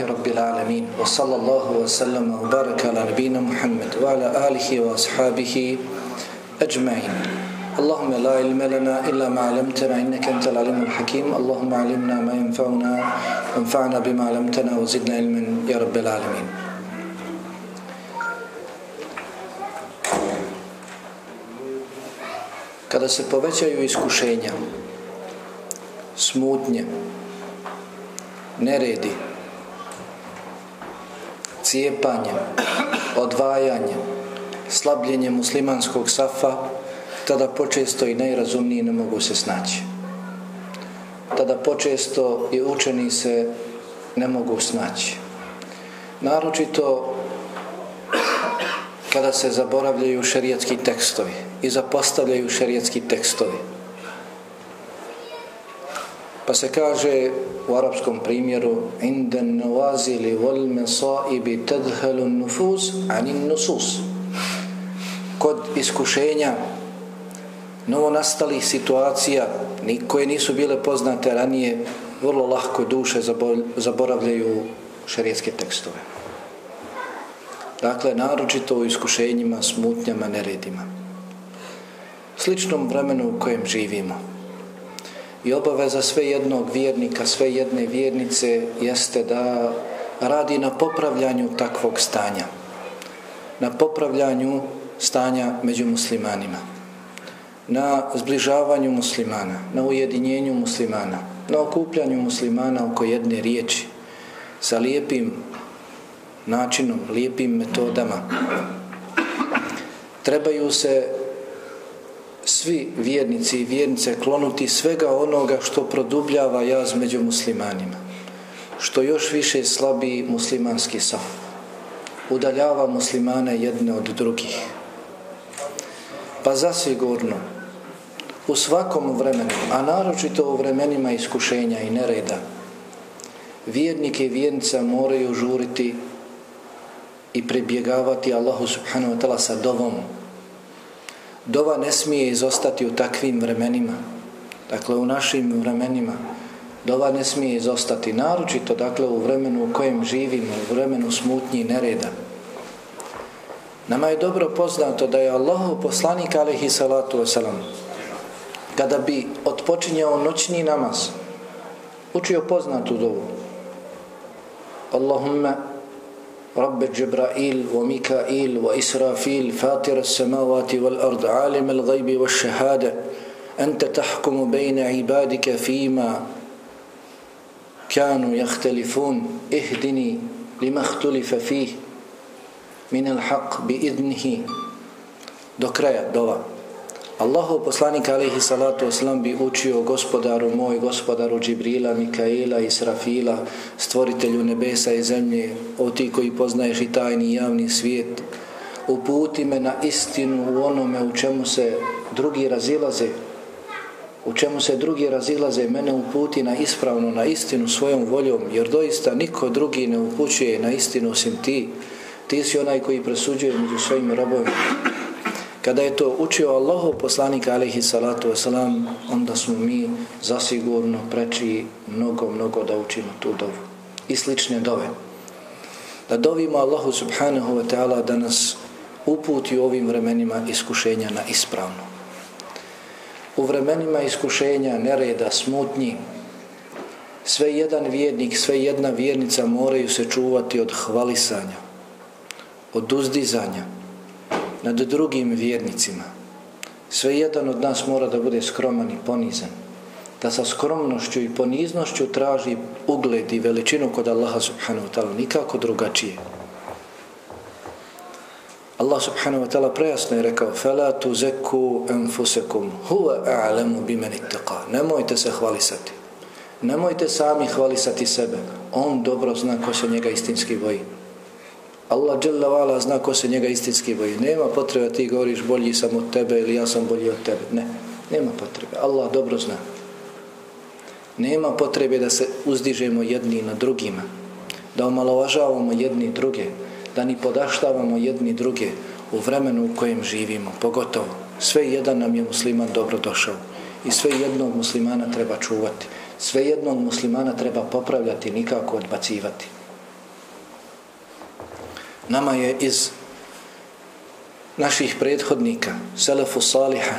رب العالمين وصلى الله وسلم وبارك على نبينا محمد وعلى آله وأصحابه أجمعين اللهم لا علم لنا إلا ما علمتنا إنك أنت العليم الحكيم اللهم علمنا ما ينفعنا وانفعنا بما علمتنا وزدنا علما يا رب العالمين Kada se povećaju iskušenja, smutnje, neredi, cijepanjem, odvajanjem, slabljenjem muslimanskog safa, tada počesto i najrazumniji ne mogu se snaći. Tada počesto i učeni se ne mogu snaći. Naročito kada se zaboravljaju šerijatski tekstovi i zapostavljaju šerijatski tekstovi. Pa se kaže u arapskom primjeru inden nawazili wal masaibi tadhalu nufus anin nusus. Kod iskušenja novo nastalih situacija koje nisu bile poznate ranije vrlo lahko duše zaboravljaju šerijetske tekstove. Dakle naročito u iskušenjima smutnjama, neredima. Sličnom vremenu u kojem živimo i obaveza sve jednog vjernika, sve jedne vjernice jeste da radi na popravljanju takvog stanja. Na popravljanju stanja među muslimanima. Na zbližavanju muslimana, na ujedinjenju muslimana, na okupljanju muslimana oko jedne riječi sa lijepim načinom, lijepim metodama. Trebaju se svi vjernici i vjernice klonuti svega onoga što produbljava jaz među muslimanima. Što još više slabi muslimanski saf. Udaljava muslimane jedne od drugih. Pa zasigurno, u svakom vremenu, a naročito u vremenima iskušenja i nereda, vjernike i vjernica moraju žuriti i prebjegavati Allahu subhanahu wa ta'la sa dovom Dova ne smije izostati u takvim vremenima. Dakle, u našim vremenima. Dova ne smije izostati naročito, dakle, u vremenu u kojem živimo, u vremenu smutnji i nereda. Nama je dobro poznato da je Allahov poslanik, alaihi salatu wasalam, kada bi odpočinjao noćni namaz, učio poznatu dovu. Allahumma رب جبرائيل وميكائيل وإسرافيل فاطر السماوات والأرض عالم الغيب والشهادة أنت تحكم بين عبادك فيما كانوا يختلفون. اهدني لما اختلف فيه من الحق بإذنه. دكريا دوا Allahu poslanik alaihi salatu wasalam bi učio gospodaru moj, gospodaru Džibrila, Mikaela, Israfila, stvoritelju nebesa i zemlje, o ti koji poznaješ i tajni i javni svijet, uputi me na istinu u onome u čemu se drugi razilaze, u čemu se drugi razilaze, mene uputi na ispravno, na istinu svojom voljom, jer doista niko drugi ne upućuje na istinu osim ti. Ti si onaj koji presuđuje među svojim robovima. Kada je to učio Allahov poslanik alaihi salatu wasalam, onda smo mi zasigurno preči mnogo, mnogo da učimo tu dovu. I slične dove. Da dovimo Allahu subhanahu wa ta'ala da nas uputi u ovim vremenima iskušenja na ispravno. U vremenima iskušenja, nereda, smutnji, sve jedan vjernik, sve jedna vjernica moraju se čuvati od hvalisanja, od uzdizanja, nad drugim vjernicima. Sve jedan od nas mora da bude skroman i ponizan. Da sa skromnošću i poniznošću traži ugled i veličinu kod Allaha subhanahu wa ta'ala. Nikako drugačije. Allah subhanahu wa ta'ala prejasno je rekao فَلَا تُزَكُوا أَنفُسَكُمْ هُوَ أَعْلَمُ بِمَنِ اتَّقَى Nemojte se hvalisati. Nemojte sami hvalisati sebe. On dobro zna ko se njega istinski boji. Allah dželle vala zna ko se njega istinski boji. Nema potrebe ti govoriš bolji sam od tebe ili ja sam bolji od tebe. Ne, nema potrebe. Allah dobro zna. Nema potrebe da se uzdižemo jedni na drugima. Da omalovažavamo jedni druge. Da ni podaštavamo jedni druge u vremenu u kojem živimo. Pogotovo. Sve jedan nam je musliman dobro došao. I sve jednog muslimana treba čuvati. Sve jednog muslimana treba popravljati, nikako odbacivati. Nama je iz naših prethodnika, Selefu Saliha,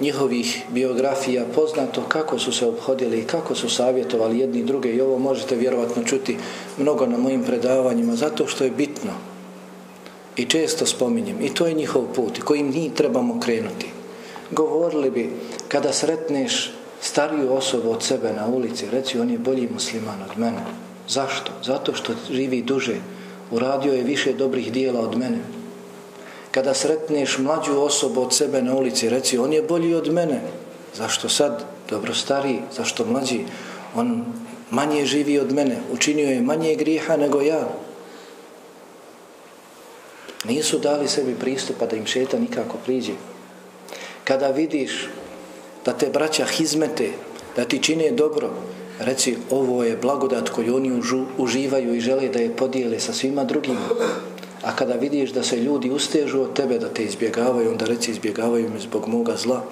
njihovih biografija poznato kako su se obhodili i kako su savjetovali jedni i druge i ovo možete vjerovatno čuti mnogo na mojim predavanjima zato što je bitno i često spominjem i to je njihov put kojim mi trebamo krenuti. Govorili bi kada sretneš stariju osobu od sebe na ulici reci on je bolji musliman od mene. Zašto? zato što živi duže uradio je više dobrih dijela od mene kada sretneš mlađu osobu od sebe na ulici, reci, on je bolji od mene. Zašto sad? Dobro stari, zašto mlađi? On manje živi od mene, učinio je manje griha nego ja. Nisu dali sebi pristupa da im šeta nikako priđe. Kada vidiš da te braća hizmete, da ti čine dobro, reci, ovo je blagodat koju oni uživaju i žele da je podijele sa svima drugima. A kada vidiš da se ljudi ustežu od tebe da te izbjegavaju, onda reci izbjegavaju me zbog moga zla.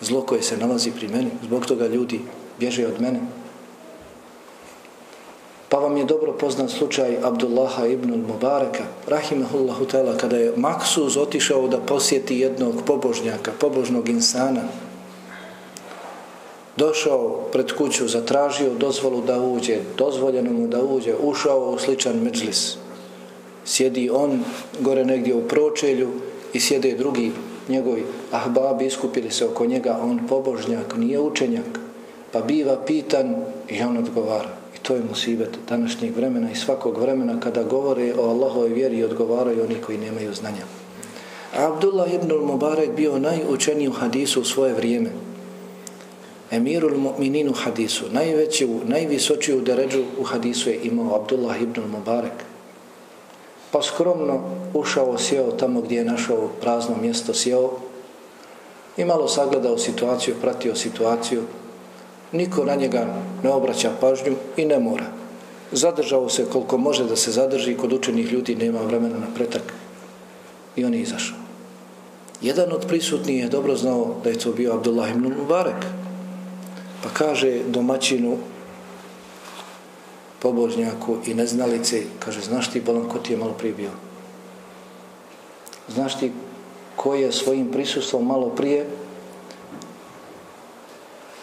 Zlo koje se nalazi pri meni, zbog toga ljudi bježe od mene. Pa vam je dobro poznat slučaj Abdullaha ibn Mubareka, rahimahullahu ta'ala, kada je Maksuz otišao da posjeti jednog pobožnjaka, pobožnog insana, došao pred kuću, zatražio dozvolu da uđe, dozvoljeno mu da uđe, ušao u sličan međlis, sjedi on gore negdje u pročelju i sjede drugi njegovi ahbabi iskupili se oko njega on pobožnjak, nije učenjak pa biva pitan i on odgovara. I to je musibet današnjeg vremena i svakog vremena kada govore o Allahove vjeri i odgovaraju oni koji nemaju znanja. Abdullah ibn Mubarak bio najučeniji u hadisu u svoje vrijeme. Emirul mu'mininu hadisu najveći, najvisočiju deređu u hadisu je imao Abdullah ibn Mubarak pa skromno ušao, sjeo tamo gdje je našao prazno mjesto, sjeo i malo sagledao situaciju, pratio situaciju. Niko na njega ne obraća pažnju i ne mora. Zadržao se koliko može da se zadrži, kod učenih ljudi nema vremena na pretak i on je izašao. Jedan od prisutnih je dobro znao da je to bio Abdullah ibn Mubarak. Pa kaže domaćinu pobožnjaku i neznalice, kaže, znaš ti, bolan, ko ti je malo prije bio? Znaš ti ko je svojim prisustvom malo prije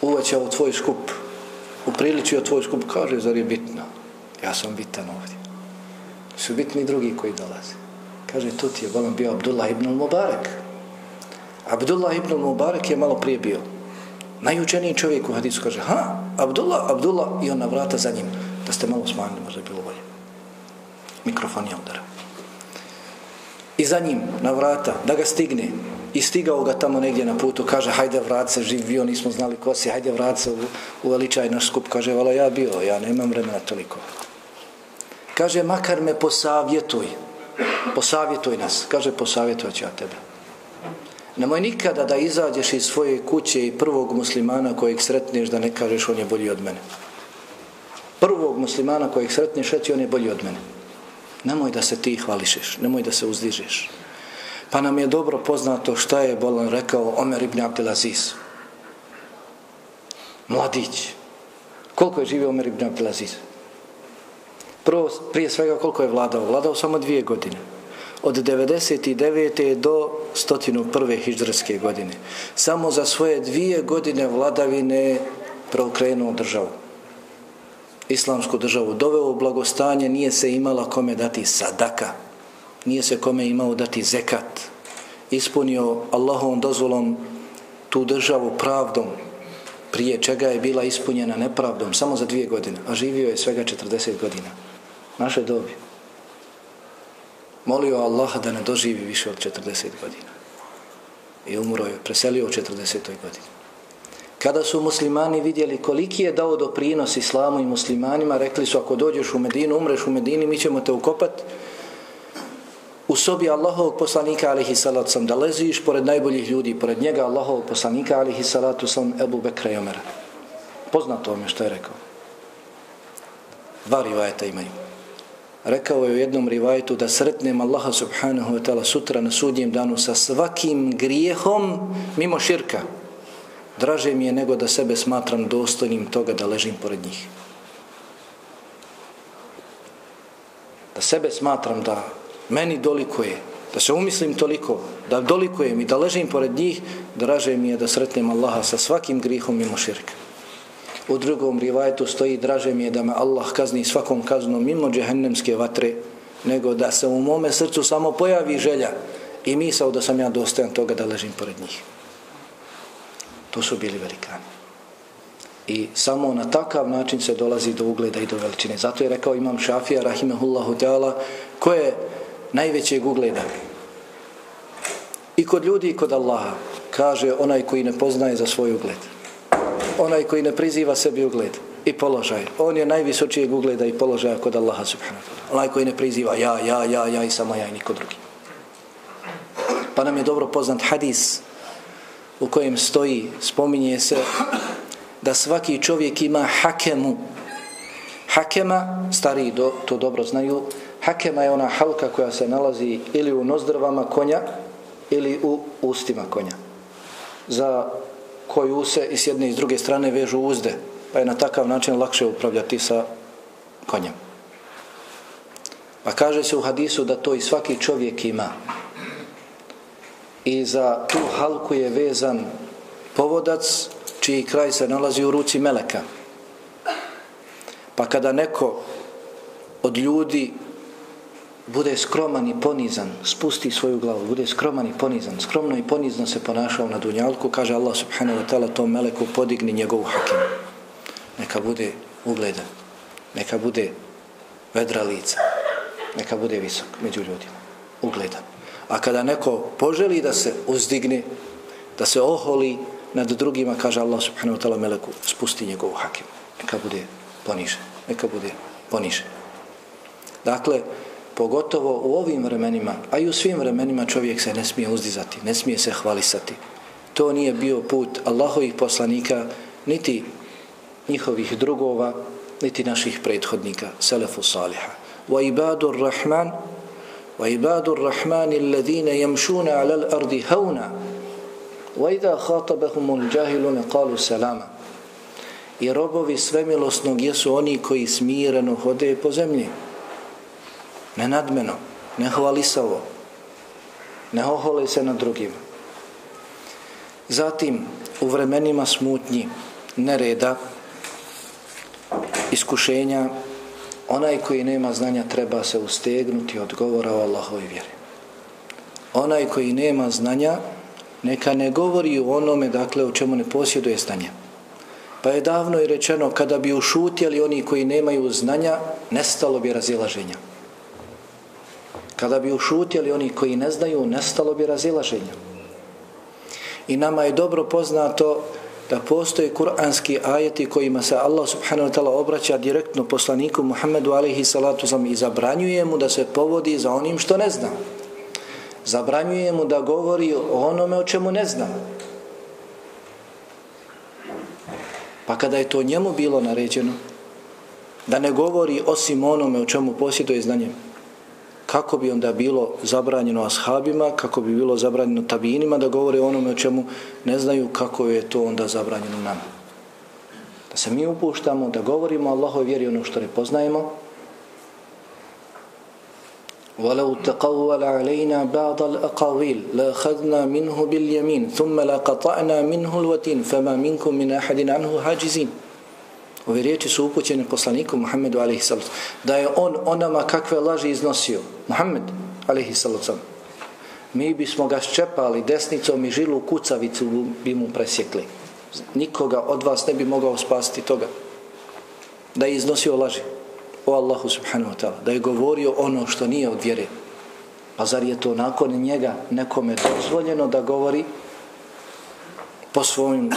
uvećao tvoj skup, upriličio tvoj skup, kaže, zar je bitno? Ja sam bitan ovdje. Su bitni drugi koji dolaze. Kaže, tu ti je bolan bio Abdullah ibn Mubarak. Abdullah ibn Mubarak je malo prije bio. Najučeniji čovjek u hadisu kaže, ha, Abdullah, Abdullah, i on na vrata za njim da ste malo smanjili, možda je bilo bolje. Mikrofon je udara. I za njim, na vrata, da ga stigne. I stigao ga tamo negdje na putu, kaže, hajde vrat se, živio, nismo znali ko si, hajde vrat se, uveličaj naš skup. Kaže, vala ja bio, ja nemam vremena toliko. Kaže, makar me posavjetuj, posavjetuj nas. Kaže, posavjetovat ću ja tebe. Nemoj nikada da izađeš iz svoje kuće i prvog muslimana kojeg sretneš da ne kažeš on je bolji od mene prvog muslimana kojeg sretneš, eti on je bolji od mene. Nemoj da se ti hvališeš, nemoj da se uzdižeš. Pa nam je dobro poznato šta je Bolan rekao Omer ibn Abdelaziz. Mladić. Koliko je živio Omer ibn Abdelaziz? Prvo, prije svega koliko je vladao? Vladao samo dvije godine. Od 99. do 101. hijdžarske godine. Samo za svoje dvije godine vladavine preokrenuo državu islamsku državu doveo u blagostanje, nije se imala kome dati sadaka, nije se kome imao dati zekat, ispunio Allahovom dozvolom tu državu pravdom, prije čega je bila ispunjena nepravdom, samo za dvije godine, a živio je svega 40 godina. Naše dobi. Molio Allaha da ne doživi više od 40 godina. I umro je, preselio u 40. godini. Kada su muslimani vidjeli koliki je dao doprinos islamu i muslimanima, rekli su ako dođeš u Medinu, umreš u Medini, mi ćemo te ukopat u sobi Allahovog poslanika alihi salatu sam, da leziš pored najboljih ljudi, pored njega Allahovog poslanika alihi salatu sam, Ebu Bekra i Omera. Poznato vam je što je rekao. Dva rivajeta imaju. Rekao je u jednom rivajetu da sretnem Allaha subhanahu wa ta'ala sutra na sudnjem danu sa svakim grijehom mimo širka draže mi je nego da sebe smatram dostojnim toga da ležim pored njih. Da sebe smatram da meni dolikuje, da se umislim toliko, da dolikujem i da ležim pored njih, draže mi je da sretnem Allaha sa svakim grihom mimo širka. U drugom rivajetu stoji draže mi je da me Allah kazni svakom kaznom mimo džehennemske vatre, nego da se u mome srcu samo pojavi želja i misao da sam ja dostajan toga da ležim pored njih. To su bili velikani. I samo na takav način se dolazi do ugleda i do veličine. Zato je rekao imam Šafija, rahimehullahu teala, ko je najvećeg ugleda? I kod ljudi i kod Allaha. Kaže onaj koji ne poznaje za svoj ugled. Onaj koji ne priziva sebi ugled i položaj. On je najvisočijeg ugleda i položaja kod Allaha subhanahu wa ta'ala. Onaj koji ne priziva ja, ja, ja, ja i samo ja i niko drugi. Pa nam je dobro poznat hadis u kojem stoji, spominje se da svaki čovjek ima hakemu. Hakema, stari do, to dobro znaju, hakema je ona halka koja se nalazi ili u nozdrvama konja ili u ustima konja. Za koju se i s jedne i s druge strane vežu uzde, pa je na takav način lakše upravljati sa konjem. Pa kaže se u hadisu da to i svaki čovjek ima. I za tu halku je vezan povodac čiji kraj se nalazi u ruci meleka. Pa kada neko od ljudi bude skroman i ponizan, spusti svoju glavu, bude skroman i ponizan, skromno i ponizno se ponašao na dunjalku, kaže Allah subhanahu wa ta'ala tom meleku podigni njegovu hakim. Neka bude ugledan, neka bude vedra lica, neka bude visok među ljudima, ugledan. A kada neko poželi da se uzdigne, da se oholi, nad drugima, kaže Allah subhanahu wa ta'ala meleku, spusti njegovu hakim. Neka bude ponižen. Neka bude ponižen. Dakle, pogotovo u ovim vremenima, a i u svim vremenima čovjek se ne smije uzdizati, ne smije se hvalisati. To nije bio put Allahovih poslanika, niti njihovih drugova, niti naših prethodnika, selefu saliha. Wa ibadur rahman, wa ibadur rahmani alladhina yamshuna ala al-ardi hauna, وَإِذَا خَاطَبَهُمُ الْجَاهِلُونَ قَالُوا سَلَامًا I robovi svemilosnog jesu oni koji smireno hode po zemlji. nenadmeno, nehvalisavo, ne ohole se na drugim. Zatim, u vremenima smutnji, nereda, iskušenja, onaj koji nema znanja treba se ustegnuti od govora o Allahove vjeri. Onaj koji nema znanja neka ne govori o onome dakle o čemu ne posjeduje znanje. Pa je davno i rečeno kada bi ušutjeli oni koji nemaju znanja, nestalo bi razilaženja. Kada bi ušutjeli oni koji ne znaju, nestalo bi razilaženja. I nama je dobro poznato da postoje kuranski ajeti kojima se Allah subhanahu wa ta'ala obraća direktno poslaniku Muhammedu alaihi salatu sam i zabranjuje mu da se povodi za onim što ne zna zabranjuje mu da govori o onome o čemu ne zna. Pa kada je to njemu bilo naređeno, da ne govori osim onome o čemu posjeduje znanje, kako bi onda bilo zabranjeno ashabima, kako bi bilo zabranjeno tabinima da govore o onome o čemu ne znaju, kako je to onda zabranjeno nama. Da se mi upuštamo, da govorimo Allahove vjeri ono što ne poznajemo, ولو تقول علينا بعض الأقاويل لأخذنا منه باليمين ثم لقطعنا منه الوتين فما منكم من أحد عنه حاجزين Ove riječi su upućene poslaniku Muhammedu a.s. Da je on onama kakve laži iznosio. Muhammed a.s. Mi bismo ga ščepali desnicom i žilu kucavicu bi mu presjekli. Nikoga od vas ne bi mogao spasiti toga. Da je iznosio laži o Allahu subhanahu wa ta'ala, da je govorio ono što nije od vjere. Pa zar je to nakon njega nekome dozvoljeno da govori po svojim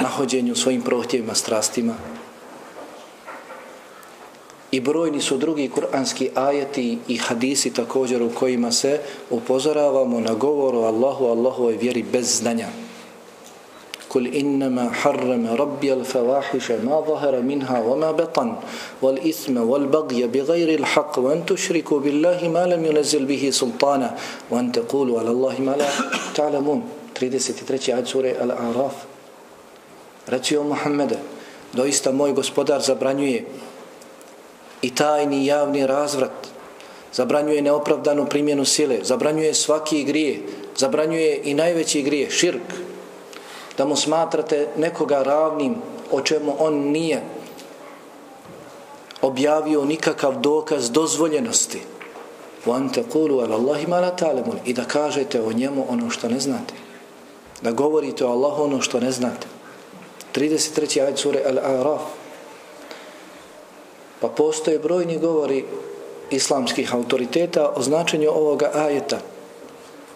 nahođenju, svojim prohtjevima, strastima? I brojni su drugi kuranski ajeti i hadisi također u kojima se upozoravamo na govoru Allahu, Allahovoj vjeri bez znanja. قل إنما حرم ربي الفواحش ما ظهر منها وما بطن والإثم والبغي بغير الحق وأن تشركوا بالله ما لم ينزل به سلطانا وأن تقولوا على الله ما لا تعلمون 33. عد سورة الأعراف Reci o Muhammede, doista moj gospodar zabranjuje i tajni javni razvrat zabranjuje neopravdanu primjenu sile, zabranjuje svaki grije, zabranjuje i najveći grije, širk, da mu smatrate nekoga ravnim o čemu on nije objavio nikakav dokaz dozvoljenosti وَأَنْ تَقُولُوا عَلَى اللَّهِ مَا لَا تَعْلَمُونَ i da kažete o njemu ono što ne znate da govorite o Allahu ono što ne znate 33. ajed sure Al-A'raf pa postoje brojni govori islamskih autoriteta o značenju ovoga ajeta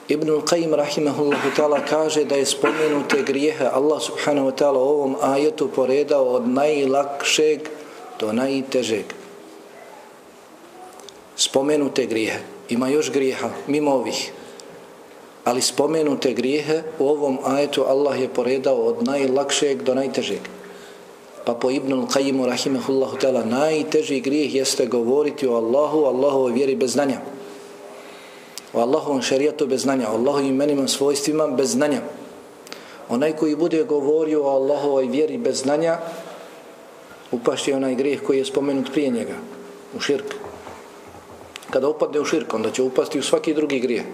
Ibn Qayyim rahimahullahu ta'ala kaže da je spomenute grijehe Allah subhanahu wa ta'ala u ovom ajetu poredao od najlakšeg do najtežeg spomenute grijehe. Ima još grijeha mimo ovih. Ali spomenute grijehe u ovom ajetu Allah je poredao od najlakšeg do najtežeg. Pa po Ibnul Qajimu, rahimahullahu ta'ala najteži grijeh jeste govoriti o Allahu, Allahovoj vjeri bez znanja. O Allahovom šarijatu bez znanja, o Allahovim imenima, svojstvima bez znanja. Onaj koji bude govorio o Allahovoj vjeri bez znanja, upašće onaj grijeh koji je spomenut prije njega, u širku kada upadne u širk, onda će upasti u svaki drugi grijeh.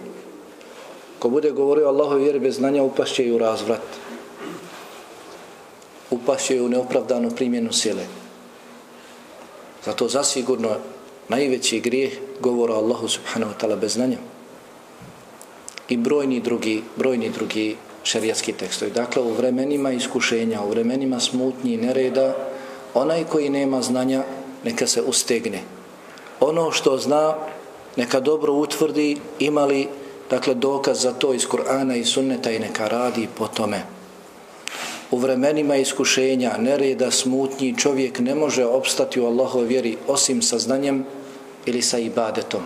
Ko bude govorio o Allahovoj vjeri bez znanja, upašće i u razvrat. Upašće i u neopravdanu primjenu sile. Zato zasigurno najveći grijeh govora Allahu subhanahu wa ta'ala bez znanja. I brojni drugi, brojni drugi šerijatski tekstovi. Dakle, u vremenima iskušenja, u vremenima smutnji i nereda, onaj koji nema znanja, neka se ustegne ono što zna neka dobro utvrdi imali dakle dokaz za to iz Kur'ana i sunneta i neka radi po tome u vremenima iskušenja nereda smutnji čovjek ne može opstati u Allahove vjeri osim sa znanjem ili sa ibadetom.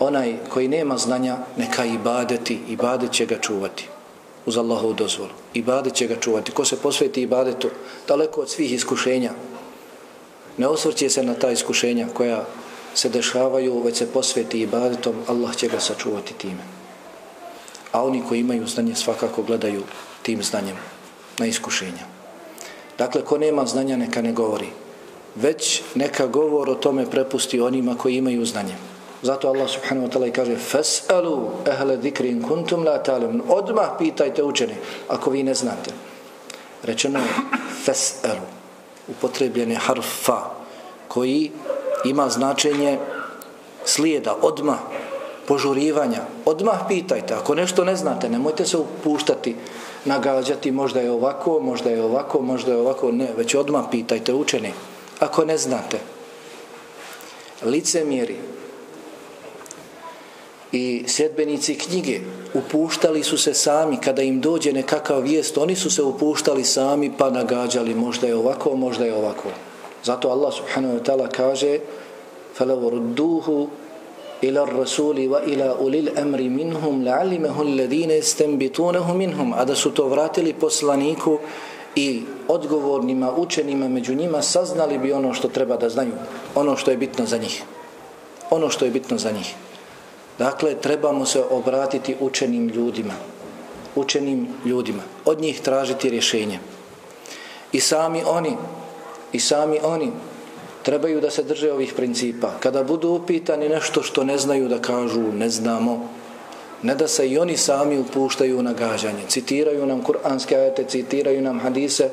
Onaj koji nema znanja neka ibadeti ibadet će ga čuvati uz Allahovu dozvolu. Ibadet će ga čuvati. Ko se posveti ibadetu daleko od svih iskušenja ne osvrće se na ta iskušenja koja se dešavaju, već se posveti ibadetom, Allah će ga sačuvati time. A oni koji imaju znanje svakako gledaju tim znanjem na iskušenja. Dakle, ko nema znanja, neka ne govori. Već neka govor o tome prepusti onima koji imaju znanje. Zato Allah subhanahu wa ta'ala kaže Fes'alu ehle zikrin kuntum la ta'lamun. Odmah pitajte učeni ako vi ne znate. Rečeno je fes'alu. upotrebljen je harf fa koji ima značenje slijeda, odmah, požurivanja. Odmah pitajte. Ako nešto ne znate, nemojte se upuštati, nagađati, možda je ovako, možda je ovako, možda je ovako. Ne, već odmah pitajte učeni. Ako ne znate, lice mjeri i sjedbenici knjige upuštali su se sami kada im dođe nekakav vijest, oni su se upuštali sami pa nagađali možda je ovako, možda je ovako. Zato Allah subhanahu wa ta'ala kaže فَلَوْ رُدُّوهُ إِلَى الرَّسُولِ وَإِلَى أُولِي الْأَمْرِ مِنْهُمْ لَعَلِمَهُ الَّذِينَ اسْتَنْبِتُونَهُ مِنْهُمْ A da su to vratili poslaniku i odgovornima, učenima među njima saznali bi ono što treba da znaju, ono što je bitno za njih. Ono što je bitno za njih. Dakle, trebamo se obratiti učenim ljudima. Učenim ljudima. Od njih tražiti rješenje. I sami oni i sami oni trebaju da se drže ovih principa. Kada budu upitani nešto što ne znaju da kažu ne znamo, ne da se i oni sami upuštaju na gađanje. Citiraju nam kuranske ajete, citiraju nam hadise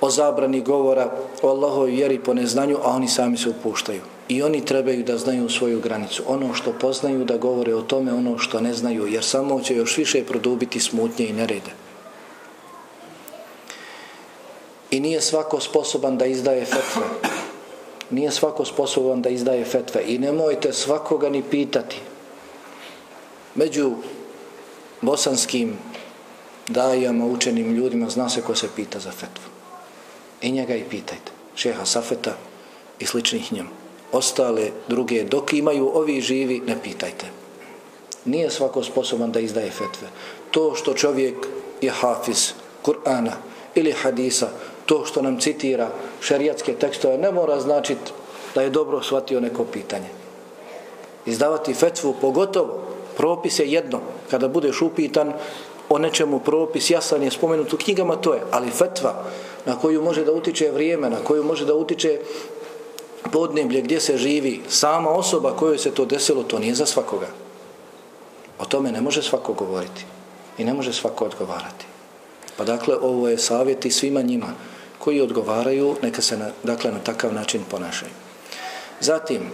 o zabrani govora o Allahoj vjeri po neznanju, a oni sami se upuštaju. I oni trebaju da znaju svoju granicu. Ono što poznaju da govore o tome, ono što ne znaju, jer samo će još više produbiti smutnje i nerede. I nije svako sposoban da izdaje fetve. Nije svako sposoban da izdaje fetve. I nemojte svakoga ni pitati. Među bosanskim dajama, učenim ljudima, zna se ko se pita za fetvu. I njega i pitajte. Šeha Safeta i sličnih njemu. Ostale, druge, dok imaju ovi živi, ne pitajte. Nije svako sposoban da izdaje fetve. To što čovjek je hafiz Kur'ana ili hadisa, to što nam citira šerijatske tekstove ne mora značiti da je dobro shvatio neko pitanje. Izdavati fetvu pogotovo propis je jedno. Kada budeš upitan o nečemu propis jasan je spomenut u knjigama to je. Ali fetva na koju može da utiče vrijeme, na koju može da utiče podneblje gdje se živi, sama osoba kojoj se to desilo, to nije za svakoga. O tome ne može svako govoriti i ne može svako odgovarati. Pa dakle, ovo je savjet i svima njima koji odgovaraju, neka se na, dakle, na takav način ponašaju. Zatim,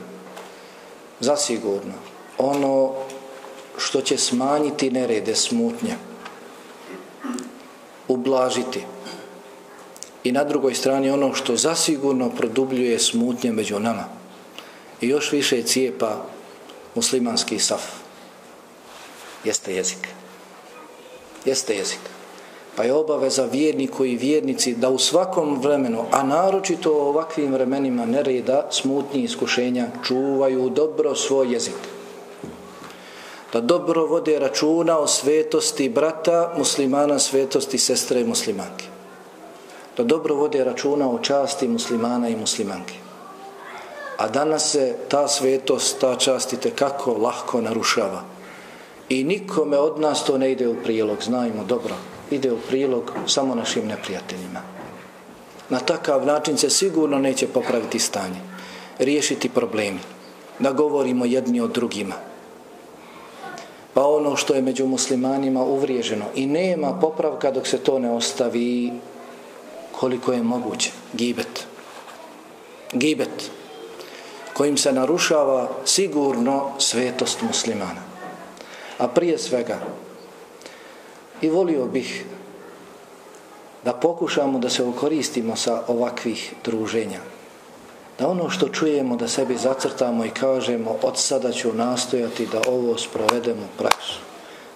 zasigurno, ono što će smanjiti nerede smutnje, ublažiti, i na drugoj strani ono što zasigurno produbljuje smutnje među nama. I još više cijepa muslimanski saf. Jeste jezik. Jeste jezik pa je obaveza vjerniku i vjernici da u svakom vremenu a naročito u ovakvim vremenima nereda smutnji iskušenja čuvaju dobro svoj jezik da dobro vode računa o svetosti brata muslimana svetosti sestre i muslimanke da dobro vode računa o časti muslimana i muslimanke. A danas se ta svetost, ta čast i kako lahko narušava. I nikome od nas to ne ide u prilog, znajmo dobro, ide u prilog samo našim neprijateljima. Na takav način se sigurno neće popraviti stanje, riješiti problemi, da govorimo jedni od drugima. Pa ono što je među muslimanima uvriježeno i nema popravka dok se to ne ostavi koliko je moguće gibet gibet kojim se narušava sigurno svetost muslimana a prije svega i volio bih da pokušamo da se okoristimo sa ovakvih druženja da ono što čujemo da sebi zacrtamo i kažemo od sada ću nastojati da ovo sprovedemo u praksu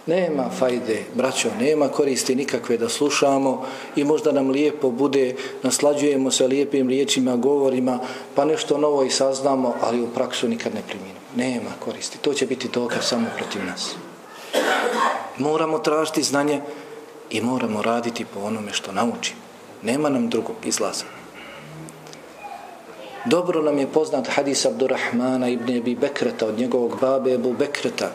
Nema fajde, braćo, nema koristi nikakve da slušamo i možda nam lijepo bude, naslađujemo se lijepim riječima, govorima, pa nešto novo i saznamo, ali u praksu nikad ne primjenimo. Nema koristi. To će biti dokaz samo protiv nas. Moramo tražiti znanje i moramo raditi po onome što naučimo. Nema nam drugog izlaza. Dobro nam je poznat hadis Abdurrahmana ibn Ebi Bekreta od njegovog babe Ebu Bekreta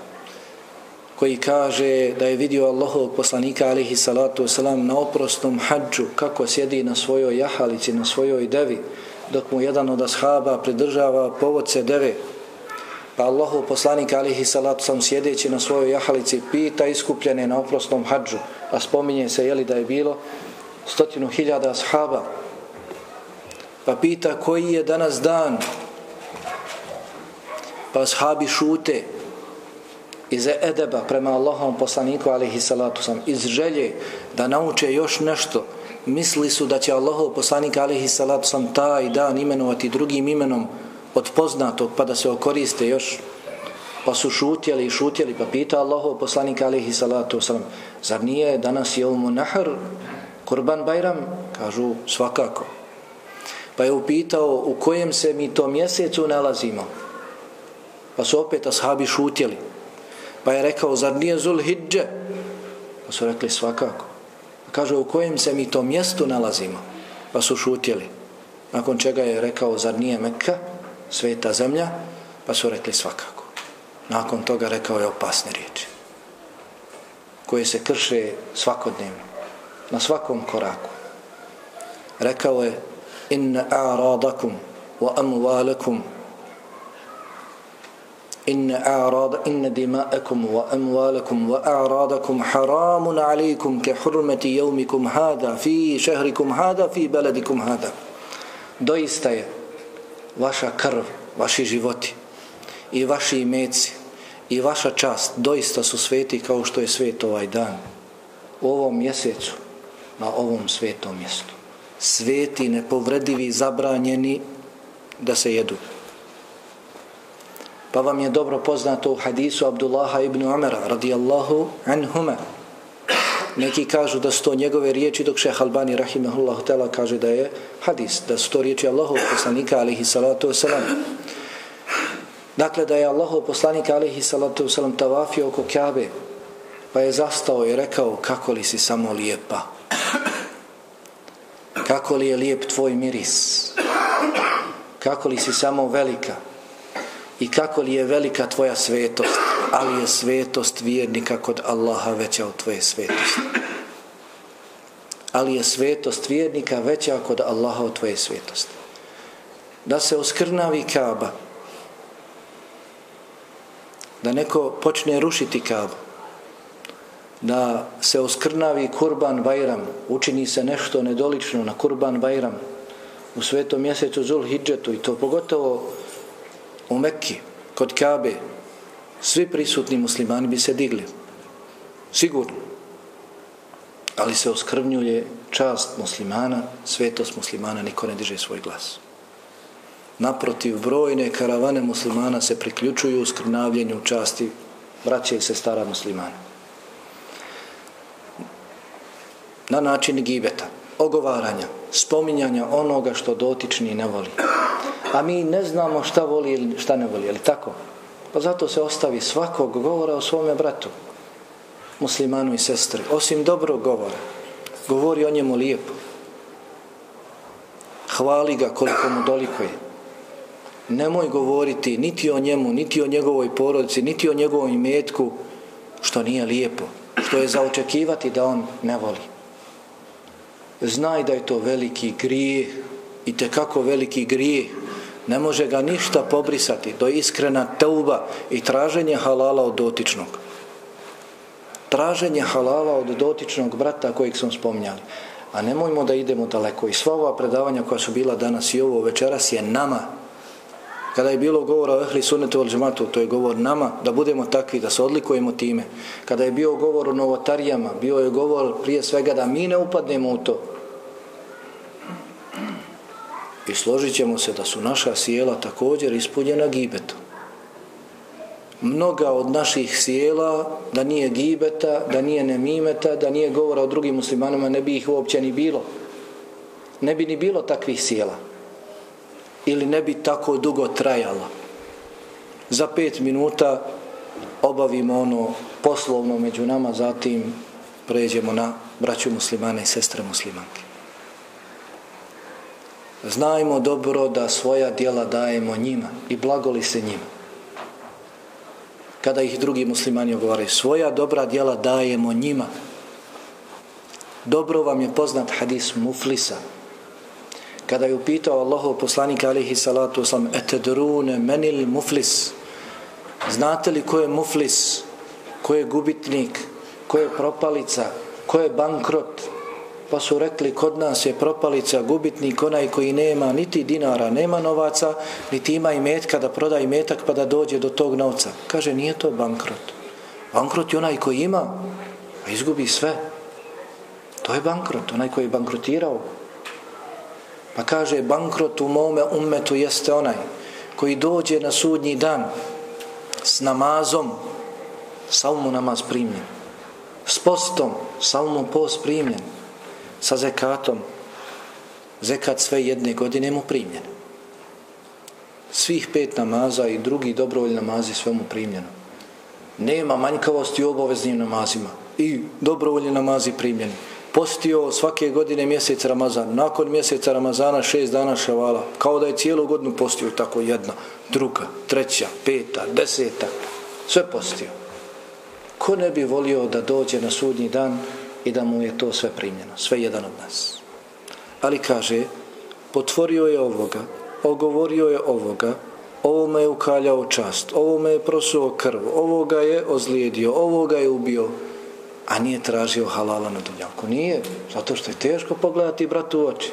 koji kaže da je vidio Allahov poslanika alihi salatu wasalam na oprostom hađu kako sjedi na svojoj jahalici, na svojoj devi dok mu jedan od ashaba pridržava povodce deve pa Allahov poslanik alihi salatu sam sjedeći na svojoj jahalici pita iskupljene na oprosnom hađu a spominje se jeli da je bilo stotinu hiljada ashaba. Pa pita koji je danas dan? Pa ashabi šute iz edeba prema Allahom poslaniku alihi salatu sam, iz želje da nauče još nešto, misli su da će Allahov poslanik alihi salatu sam taj dan imenovati drugim imenom od poznatog pa da se okoriste još pa su šutjeli i šutjeli pa pita Allahov poslanik alihi salatu wasalam zar nije danas je umu nahr kurban bajram kažu svakako pa je upitao u kojem se mi to mjesecu nalazimo pa su opet ashabi šutjeli Pa je rekao, zar nije Zulhidže Pa su rekli, svakako. Pa kaže, u kojem se mi to mjestu nalazimo? Pa su šutjeli. Nakon čega je rekao, zar nije Mekka, sveta zemlja? Pa su rekli, svakako. Nakon toga rekao je opasne riječi koje se krše svakodnevno, na svakom koraku. Rekao je, inna a'radakum wa amwalakum إن أعراض إن دماءكم وأموالكم وأعراضكم حرام عليكم كحرمة يومكم هذا في شهركم هذا في بلدكم هذا doista je vaša krv, vaši životi i vaši imeci i vaša čast doista su sveti kao što je svet ovaj dan. U ovom mjesecu na ovom svetom mjestu. Sveti, nepovredivi, zabranjeni da se jedu. Pa vam je dobro poznato u hadisu Abdullaha ibn Umara radijallahu anhuma. Neki kažu da su to njegove riječi dok šeha Albani rahimahullahu tela kaže da je hadis, da su to riječi Allahov poslanika alihi salatu wasalam. Dakle, da je Allahov poslanika alihi salatu wasalam tavafio oko Kabe, pa je zastao i rekao kako li si samo lijepa. Kako li je lijep tvoj miris. Kako li si samo velika i kako li je velika tvoja svetost, ali je svetost vjernika kod Allaha veća od tvoje svetosti. Ali je svetost vjernika veća kod Allaha od tvoje svetosti. da se oskrnavi kaba, da neko počne rušiti kabu, da se oskrnavi kurban bajram, učini se nešto nedolično na kurban bajram. U svetom mjesecu Zulhidžetu i to pogotovo u Mekki, kod Kabe, svi prisutni muslimani bi se digli. Sigurno. Ali se oskrvnjuje čast muslimana, svetost muslimana, niko ne diže svoj glas. Naprotiv, brojne karavane muslimana se priključuju u skrnavljenju časti braće i sestara muslimana. Na način gibeta, ogovaranja, spominjanja onoga što dotični ne voli. A mi ne znamo šta voli ili šta ne voli, ali tako? Pa zato se ostavi svakog govora o svome bratu, muslimanu i sestri. Osim dobrog govora, govori o njemu lijepo. Hvali ga koliko mu dolikuje. Nemoj govoriti niti o njemu, niti o njegovoj porodici, niti o njegovom imetku, što nije lijepo, što je zaočekivati da on ne voli. Znaj da je to veliki grije i te kako veliki grije ne može ga ništa pobrisati do iskrena teuba i traženje halala od dotičnog. Traženje halala od dotičnog brata kojeg smo spominjali. A nemojmo da idemo daleko. I sva ova predavanja koja su bila danas i ovo večeras je nama. Kada je bilo govora o ehli sunnetu al džematu, to je govor nama, da budemo takvi, da se odlikujemo time. Kada je bio govor o novotarijama, bio je govor prije svega da mi ne upadnemo u to. I složit se da su naša sjela također ispunjena gibetom. Mnoga od naših sjela, da nije gibeta, da nije nemimeta, da nije govora o drugim muslimanima, ne bi ih uopće ni bilo. Ne bi ni bilo takvih sjela. Ili ne bi tako dugo trajalo. Za pet minuta obavimo ono poslovno među nama, zatim pređemo na braću muslimane i sestre muslimanke znajmo dobro da svoja dijela dajemo njima i blagoli se njima. Kada ih drugi muslimani ogovaraju, svoja dobra dijela dajemo njima. Dobro vam je poznat hadis Muflisa. Kada je upitao Allahov poslanika alihi salatu oslam, etedrune menil muflis. Znate li ko je muflis? Ko je gubitnik? Ko je propalica? Ko je bankrot? Pa su rekli kod nas je propalica gubitnik onaj koji nema niti dinara, nema novaca, niti ima i metka da proda i metak pa da dođe do tog novca. Kaže, nije to bankrot. Bankrot je onaj koji ima, a izgubi sve. To je bankrot, onaj koji je bankrotirao. Pa kaže, bankrot u mome ummetu jeste onaj koji dođe na sudnji dan s namazom, sav mu namaz primljen. S postom, sav mu post primljen sa zekatom. Zekat sve jedne godine mu primljen. Svih pet namaza i drugi dobrovoljni namazi sve mu primljeno. Nema manjkavosti u obaveznim namazima. I dobrovoljni namazi primljeni. Postio svake godine mjesec Ramazan. Nakon mjeseca Ramazana šest dana ševala. Kao da je cijelu godinu postio tako jedna, druga, treća, peta, deseta. Sve postio. Ko ne bi volio da dođe na sudnji dan i da mu je to sve primljeno, sve jedan od nas. Ali kaže, potvorio je ovoga, ogovorio je ovoga, ovo me je ukaljao čast, ovo me je prosuo krv, ovoga je ozlijedio, ovoga je ubio, a nije tražio halala na dunjalku. Nije, zato što je teško pogledati bratu u oči.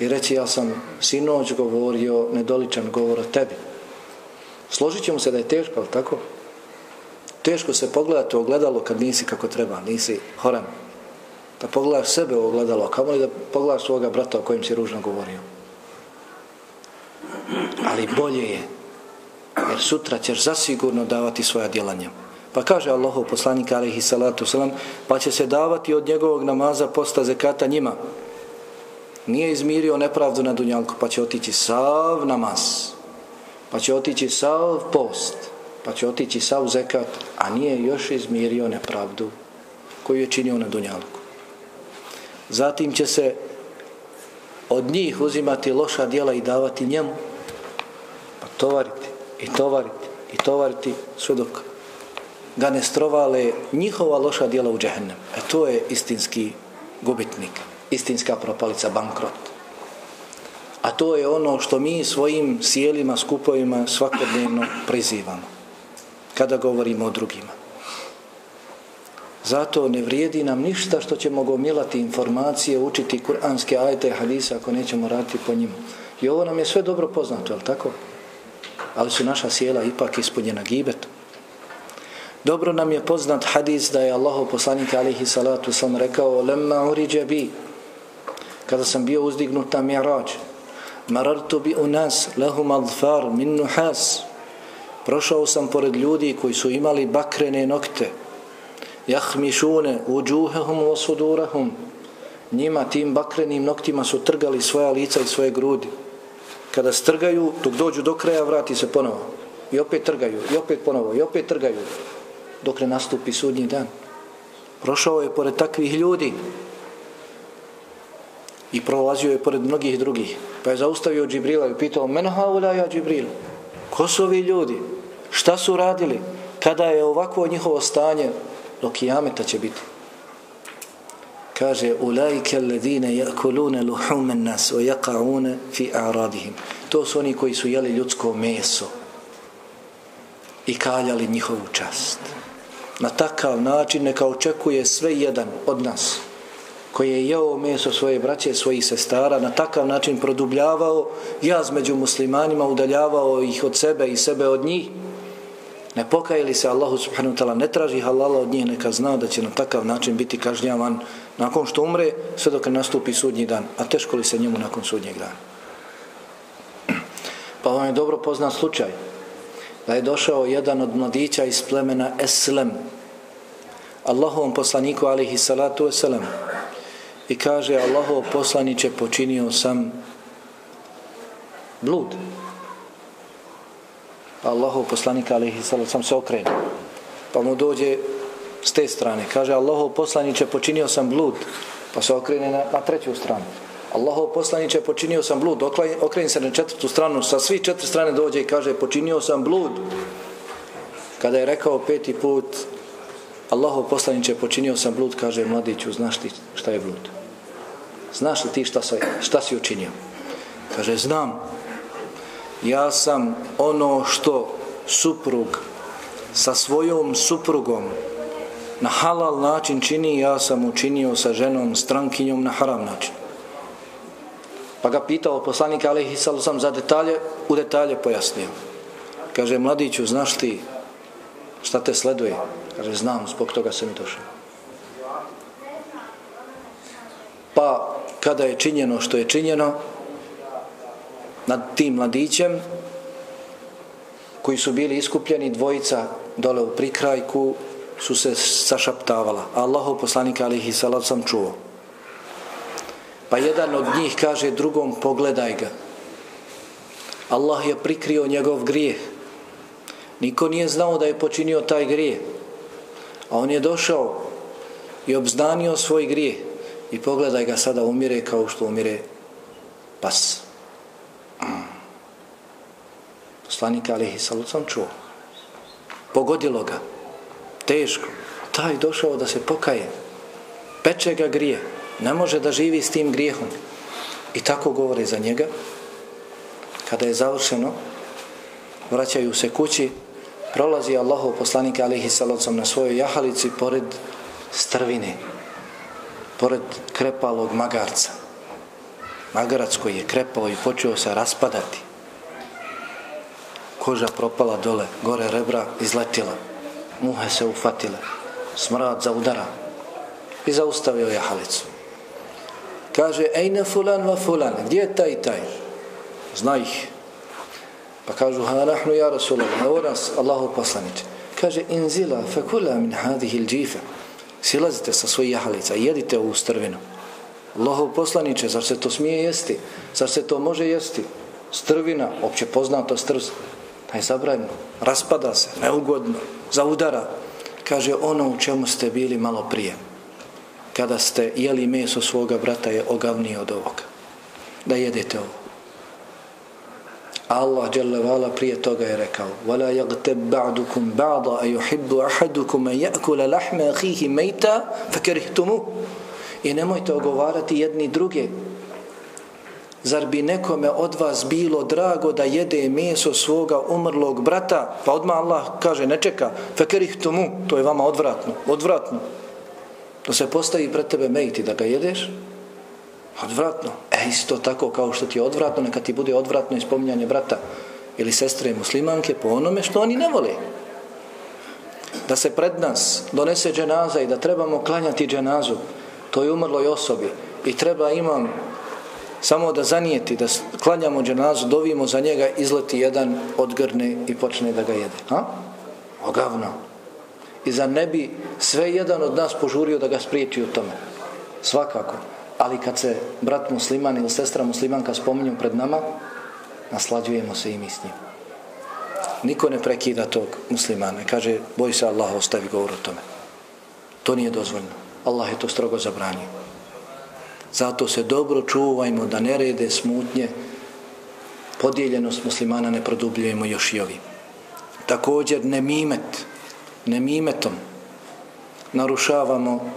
I reći, ja sam sinoć govorio nedoličan govor o tebi. Složit ćemo se da je teško, ali tako? Teško se pogledati u ogledalo kad nisi kako treba, nisi horan. Da pogledaš sebe u ogledalo, kamo li da pogledaš svoga brata o kojem si ružno govorio. Ali bolje je, jer sutra ćeš zasigurno davati svoja djelanja. Pa kaže Allahov poslanik alaihi salatu salam, pa će se davati od njegovog namaza posta zekata njima. Nije izmirio nepravdu na dunjalku, pa će otići sav namaz, pa će otići sav post, pa će otići sav zekat, a nije još izmirio nepravdu koju je činio na Dunjalku. Zatim će se od njih uzimati loša dijela i davati njemu, pa tovariti i tovariti i tovariti sve dok ga ne strovale njihova loša dijela u džehennem. E to je istinski gubitnik, istinska propalica, bankrot. A to je ono što mi svojim sjelima, skupovima svakodnevno prizivamo. Kada govorimo o drugima. Zato ne vrijedi nam ništa što ćemo gomilati informacije, učiti kuranske ajte i hadise ako nećemo raditi po njima. I ovo nam je sve dobro poznato, je tako? Ali su naša sjela ipak ispunjena gibetom. Dobro nam je poznat hadis da je Allahov poslanik alihi salatu sam rekao lemma uriđe bi kada sam bio uzdignut na mi'rađ marartu bi unas lahum adfar min nuhas prošao sam pored ljudi koji su imali bakrene nokte jahmišune uđuhehum wa njima tim bakrenim noktima su trgali svoja lica i svoje grudi kada strgaju dok dođu do kraja vrati se ponovo i opet trgaju i opet ponovo i opet trgaju dok ne nastupi sudnji dan. Prošao je pored takvih ljudi i prolazio je pored mnogih drugih. Pa je zaustavio Džibrila i pitao, meno haula ja Džibril, ko su ovi ljudi? Šta su radili? Kada je ovako njihovo stanje, do kijameta će biti. Kaže, ulajke alledine jakulune luhumen nas o jakaune fi a'radihim. To su oni koji su jeli ljudsko meso i kaljali njihovu čast na takav način neka očekuje sve jedan od nas koji je jeo meso svoje braće, svojih sestara, na takav način produbljavao jaz među muslimanima, udaljavao ih od sebe i sebe od njih. Ne pokajeli se Allahu subhanahu ta'ala, ne traži halala od njih, neka zna da će na takav način biti kažnjavan nakon što umre, sve dok nastupi sudnji dan. A teško li se njemu nakon sudnjeg dana? Pa vam je dobro poznat slučaj da je došao jedan od mladića iz plemena Eslem Allahovom poslaniku alihi salatu wasalam i kaže Allahov poslaniće počinio sam blud Pa Allahov poslanik alaihi sallam sam se okrenu. Pa mu dođe s te strane. Kaže Allahov poslaniće počinio sam blud. Pa se okrene na, na treću stranu. Allahov poslaniće počinio sam blud. Okreni se na četvrtu stranu. Sa svi četiri strane dođe i kaže počinio sam blud. Kada je rekao peti put Allahov poslaniće počinio sam blud kaže mladiću znaš ti šta je blud? Znaš li ti šta, sa, šta si učinio? Kaže znam ja sam ono što suprug sa svojom suprugom na halal način čini ja sam učinio sa ženom strankinjom na haram način Pa ga pitao poslanik Alehi sam za detalje, u detalje pojasnio. Kaže, mladiću, znaš ti šta te sleduje? Kaže, znam, zbog toga sam i došao. Pa, kada je činjeno što je činjeno, nad tim mladićem, koji su bili iskupljeni, dvojica dole u prikrajku, su se sašaptavala. Allahov poslanik Alihi Salat sam čuo. Pa jedan od njih kaže drugom pogledaj ga. Allah je prikrio njegov grijeh. Niko nije znao da je počinio taj grijeh. A on je došao i obznanio svoj grijeh. I pogledaj ga sada umire kao što umire pas. Poslanika Alihi Salucom čuo. Pogodilo ga. Teško. Taj došao da se pokaje. Peče ga grije ne može da živi s tim grijehom. I tako govore za njega. Kada je završeno, vraćaju se kući, prolazi Allahov poslanik alihi salacom na svojoj jahalici pored strvine, pored krepalog magarca. Magarac koji je krepao i počeo se raspadati. Koža propala dole, gore rebra izletila. Muhe se ufatile. Smrad za udara. I zaustavio je halicu. Kaže, ejne fulan va fulan, gdje je taj taj? Zna ih. Pa kažu, ha nahnu ja Rasulallah, evo nas, Allahu poslaniče. Kaže, inzila fe kula min hadihil džife. Silazite sa svojih jahalica i jedite ovu strvinu. Allahov poslaniče, zar se to smije jesti? Zar se to može jesti? Strvina, opće poznata strz. Taj raspada se, neugodno, zaudara. Kaže, ono u čemu ste bili malo prije kada ste jeli meso svoga brata je ogavnije od ovoga. Da jedete ovo. Allah dželle vala prije toga je rekao: "Wala yaghtab ba'dukum ba'da ayuhibbu yuhibbu ahadukum an ya'kula lahma akhihi mayta fakarihtumu." I nemojte ogovarati jedni druge Zar bi nekome od vas bilo drago da jede meso svoga umrlog brata? Pa odmah Allah kaže, ne čeka, fekerih tomu, to je vama odvratno, odvratno. To se postavi pred tebe mejti da ga jedeš, odvratno. E isto tako kao što ti je odvratno, neka ti bude odvratno ispominjanje brata ili sestre muslimanke po onome što oni ne vole. Da se pred nas donese dženaza i da trebamo klanjati dženazu toj umrloj osobi i treba imam samo da zanijeti, da klanjamo dženazu, dovimo za njega, izleti jedan, odgrne i počne da ga jede. Ha? Ogavno. I za ne bi sve jedan od nas požurio da ga spriječi u tome. Svakako. Ali kad se brat musliman ili sestra muslimanka spominju pred nama, naslađujemo se i mi s njim. Niko ne prekida tog muslimana. Kaže, boj se Allah, ostavi govor o tome. To nije dozvoljno. Allah je to strogo zabranio. Zato se dobro čuvajmo da ne rede smutnje, podijeljenost muslimana ne produbljujemo još i ovim. Također ne mimet, ne mimetom narušavamo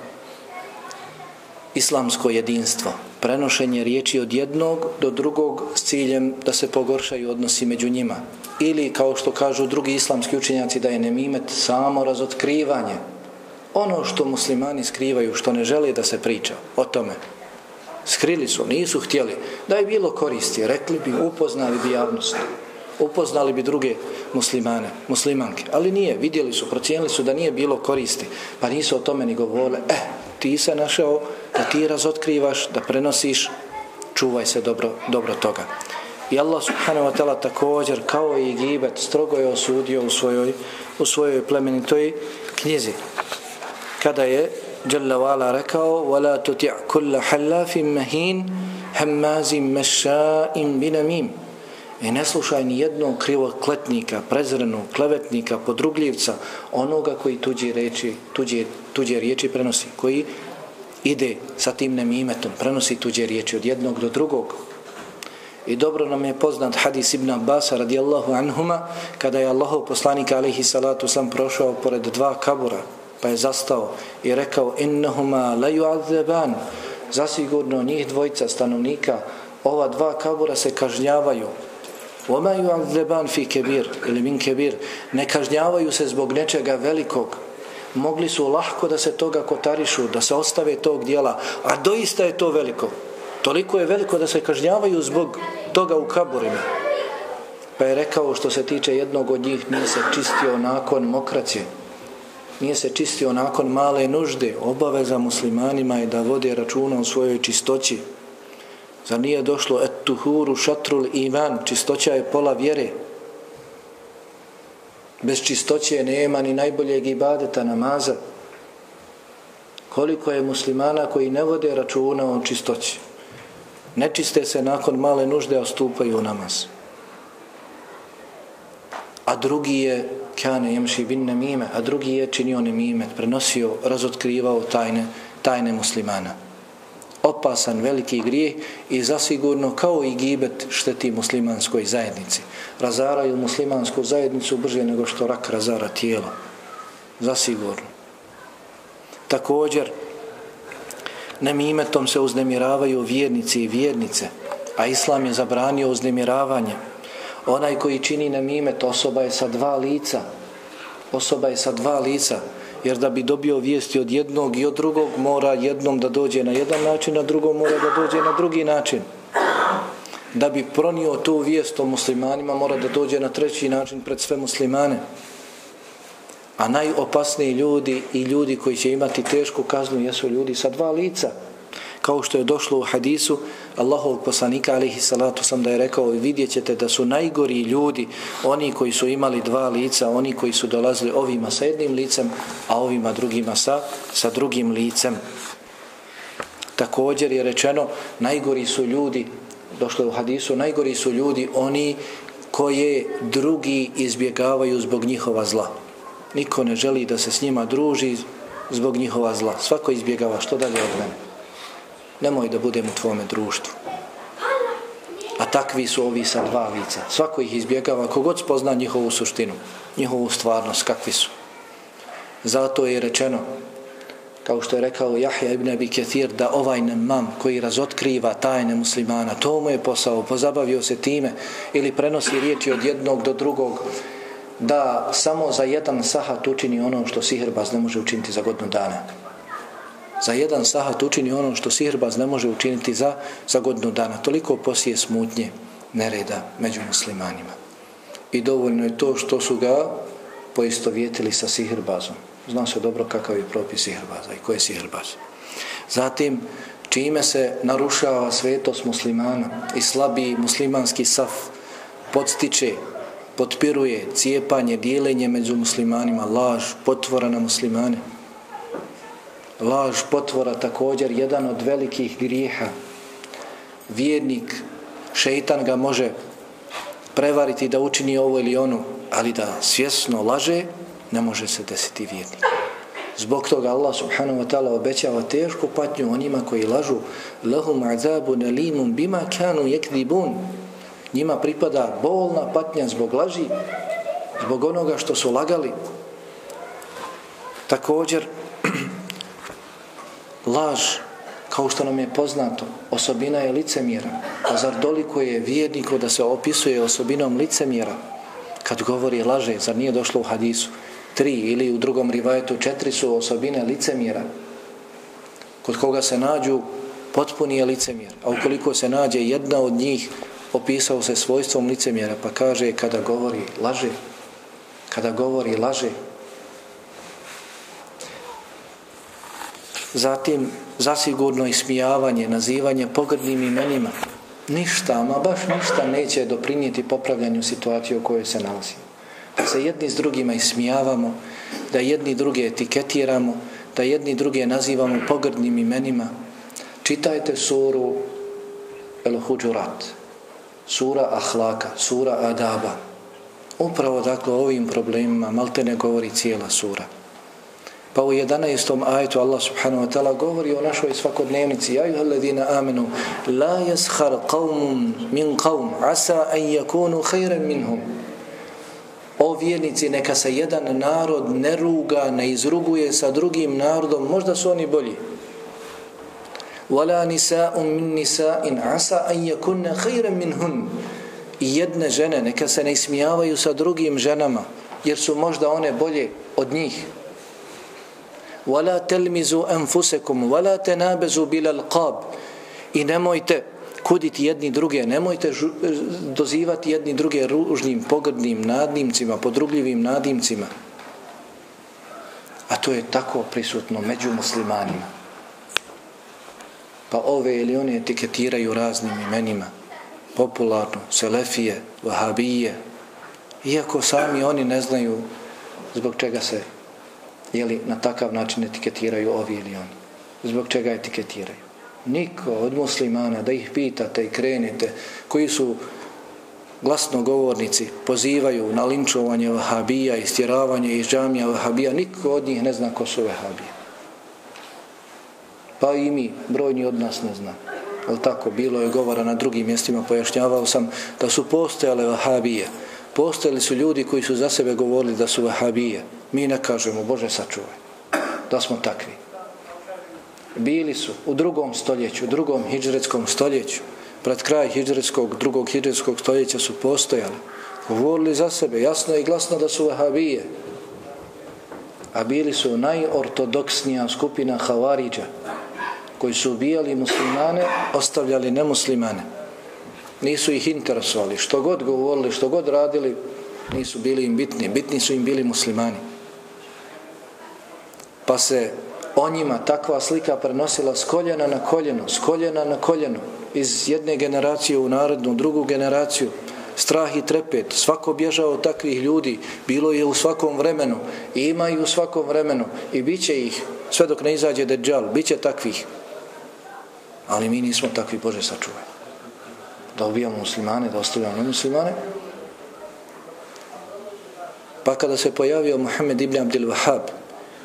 islamsko jedinstvo, prenošenje riječi od jednog do drugog s ciljem da se pogoršaju odnosi među njima. Ili, kao što kažu drugi islamski učenjaci, da je nemimet samo razotkrivanje. Ono što muslimani skrivaju, što ne žele da se priča o tome, Skrili su, nisu htjeli. Da je bilo koristi, rekli bi, upoznali bi javnost. Upoznali bi druge muslimane, muslimanke. Ali nije, vidjeli su, procijenili su da nije bilo koristi. Pa nisu o tome ni govorili. Eh, ti se našao da ti razotkrivaš, da prenosiš, čuvaj se dobro, dobro toga. I Allah subhanahu wa ta'ala također, kao i Gibet, strogo je osudio u svojoj, u svojoj plemenitoj knjizi Kada je Jalla wa'ala rekao وَلَا تُتِعْ كُلَّ حَلَّافٍ مَهِينٍ هَمَّازٍ مَشَّاءٍ بِنَمِيمٍ I ne slušaj ni jednog krivog kletnika, prezrenog, klevetnika, podrugljivca, onoga koji tuđe reči, tuđe, tuđe riječi prenosi, koji ide sa tim nemimetom, prenosi tuđe riječi od jednog do drugog. I dobro nam je poznat hadis Ibn Abbas radijallahu anhuma, kada je Allahov poslanik alaihi salatu sam prošao pored dva kabura, pa je zastao i rekao innahuma la yu'adzaban. Zasigurno njih dvojica stanovnika ova dva kabura se kažnjavaju. Wama yu'adzaban fi kebir ili min kebir. Ne kažnjavaju se zbog nečega velikog. Mogli su lahko da se toga kotarišu da se ostave tog dijela a doista je to veliko. Toliko je veliko da se kažnjavaju zbog toga u kaburima. Pa je rekao što se tiče jednog od njih nije se čistio nakon mokracije nije se čistio nakon male nužde, obaveza muslimanima je da vode računa o svojoj čistoći. Zar nije došlo et tuhuru šatrul iman, čistoća je pola vjere. Bez čistoće nema ni najboljeg ibadeta namaza. Koliko je muslimana koji ne vode računa o čistoći. Nečiste se nakon male nužde, a stupaju u namaz. A drugi je kane jemši bin namime, a drugi je činio nemime, prenosio, razotkrivao tajne, tajne muslimana. Opasan veliki grijeh i zasigurno kao i gibet šteti muslimanskoj zajednici. Razaraju muslimansku zajednicu brže nego što rak razara tijelo. Zasigurno. Također, nemimetom se uznemiravaju vjernici i vjernice, a islam je zabranio uznemiravanje onaj koji čini namimet osoba je sa dva lica. Osoba je sa dva lica. Jer da bi dobio vijesti od jednog i od drugog mora jednom da dođe na jedan način a drugom mora da dođe na drugi način. Da bi pronio tu vijest o muslimanima mora da dođe na treći način pred sve muslimane. A najopasniji ljudi i ljudi koji će imati tešku kaznu jesu ljudi sa dva lica kao što je došlo u hadisu Allahovog poslanika alihi salatu sam da je rekao i vidjet ćete da su najgori ljudi oni koji su imali dva lica oni koji su dolazili ovima sa jednim licem a ovima drugima sa, sa drugim licem. Također je rečeno najgori su ljudi došlo je u hadisu najgori su ljudi oni koje drugi izbjegavaju zbog njihova zla. Niko ne želi da se s njima druži zbog njihova zla. Svako izbjegava što dalje od mene? Nemoj da budem u tvome društvu. A takvi su ovi sa dva lica. Svako ih izbjegava, kogod spozna njihovu suštinu, njihovu stvarnost, kakvi su. Zato je rečeno, kao što je rekao Jahja ibn Abi Kathir, da ovaj nemam koji razotkriva tajne muslimana, to mu je posao, pozabavio se time ili prenosi riječi od jednog do drugog, da samo za jedan sahat učini ono što sihrbaz ne može učiniti za godinu dana. Za jedan sahat učini ono što sihrbaz ne može učiniti za, za godinu dana. Toliko posije smutnje, nereda među muslimanima. I dovoljno je to što su ga poistovjetili sa sihrbazom. Zna se dobro kakav je propis sihrbaza i ko je sihrbaz. Zatim, čime se narušava svetost muslimana i slabi muslimanski saf podstiče, potpiruje cijepanje, dijelenje među muslimanima, laž, potvora na muslimane. Laž, potvora također jedan od velikih grijeha. Vjernik, šeitan ga može prevariti da učini ovo ili ono, ali da svjesno laže, ne može se desiti vjernik. Zbog toga Allah subhanahu wa ta'ala obećava tešku patnju onima koji lažu lahum azabu nalimum bima kanu yakdibun njima pripada bolna patnja zbog laži zbog onoga što su lagali također laž kao što nam je poznato osobina je licemjera. A zar doliko je vjerniku da se opisuje osobinom licemjera? Kad govori laže zar nije došlo u hadisu? Tri ili u drugom rivajetu četiri su osobine licemjera. Kod koga se nađu potpuni je licemjer. A ukoliko se nađe jedna od njih opisao se svojstvom licemjera pa kaže kada govori laže kada govori laže zatim zasigurno ismijavanje nazivanje pogrdnim imenima ništa, ma baš ništa neće doprinijeti popravljanju situacije u kojoj se nalazimo da se jedni s drugima ismijavamo, da jedni druge etiketiramo, da jedni druge nazivamo pogrdnim imenima. Čitajte suru El Huđurat, sura Ahlaka, sura Adaba. Upravo dakle ovim problemima malte ne govori cijela sura. Pa u 11. ajetu Allah subhanahu wa ta'ala govori o našoj svakodnevnici Ja juha ladina amenu La jeshar qavmun min qavm Asa an yakunu khayran minhum O vjernici, neka se jedan narod ne ruga, ne izruguje sa drugim narodom, možda su oni bolji. Wala nisa'un min nisa'in asa an yakunna khayran minhun. I jedne žene neka se ne ismijavaju sa drugim ženama, jer su možda one bolje od njih. ولا تلمزوا انفسكم ولا تنابزوا bil. I nemojte kuditi jedni druge, nemojte žu, dozivati jedni druge ružnim, pogrdnim nadimcima, podrugljivim nadimcima. A to je tako prisutno među muslimanima. Pa ove ili one etiketiraju raznim imenima. Popularno, selefije, vahabije. Iako sami oni ne znaju zbog čega se jeli, na takav način etiketiraju ovi ili oni. Zbog čega etiketiraju? Niko od muslimana da ih pitate i krenete koji su glasnogovornici pozivaju na linčovanje vahabija i stjeravanje iz džamija vahabija niko od njih ne zna ko su vahabije. Pa i mi brojni od nas ne zna. Ali tako? Bilo je govora na drugim mjestima pojašnjavao sam da su postojale vahabije. Postojali su ljudi koji su za sebe govorili da su vahabije mi ne kažemo Bože sačuvaj da smo takvi bili su u drugom stoljeću, u drugom hijđretskom stoljeću, pred kraj hijđretskog, drugog hijđretskog stoljeća su postojali. Govorili za sebe, jasno i glasno da su vahabije. A bili su najortodoksnija skupina havariđa, koji su ubijali muslimane, ostavljali nemuslimane. Nisu ih interesovali. Što god govorili, što god radili, nisu bili im bitni. Bitni su im bili muslimani. Pa se o njima takva slika prenosila s koljena na koljeno, s koljena na koljeno, iz jedne generacije u narodnu, drugu generaciju, strah i trepet, svako bježao od takvih ljudi, bilo je u svakom vremenu, i ima i u svakom vremenu, i bit ih, sve dok ne izađe deđal, bit će takvih. Ali mi nismo takvi, Bože, sačuvaj. Da ubijamo muslimane, da ostavljamo muslimane. Pa kada se pojavio Muhammed ibn Abdel Wahab,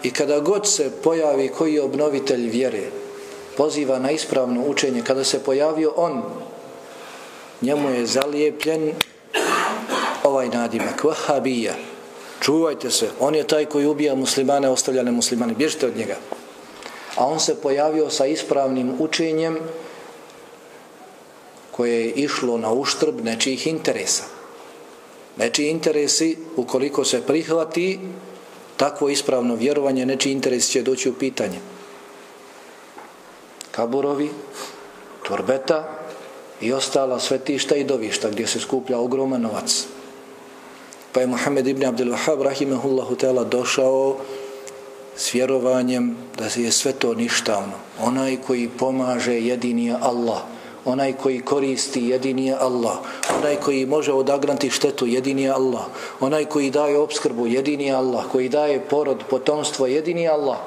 I kada god se pojavi koji je obnovitelj vjere, poziva na ispravno učenje, kada se pojavio on, njemu je zalijepljen ovaj nadimak, vahabija. Čuvajte se, on je taj koji ubija muslimane, ostavljane muslimane, bježite od njega. a on se pojavio sa ispravnim učenjem koje je išlo na uštrb nečijih interesa. Nečiji interesi, ukoliko se prihvati, takvo ispravno vjerovanje, nečiji interes će doći u pitanje. Kaburovi, turbeta i ostala svetišta i dovišta gdje se skuplja ogroman novac. Pa je Muhammed ibn Abdel Wahab rahimahullahu tela, došao s vjerovanjem da je sve to ništavno. Onaj koji pomaže jedini je Allah. Onaj koji koristi jedini je Allah. Onaj koji može odagranti štetu jedini je Allah. Onaj koji daje obskrbu jedini je Allah. Koji daje porod, potomstvo jedini je Allah.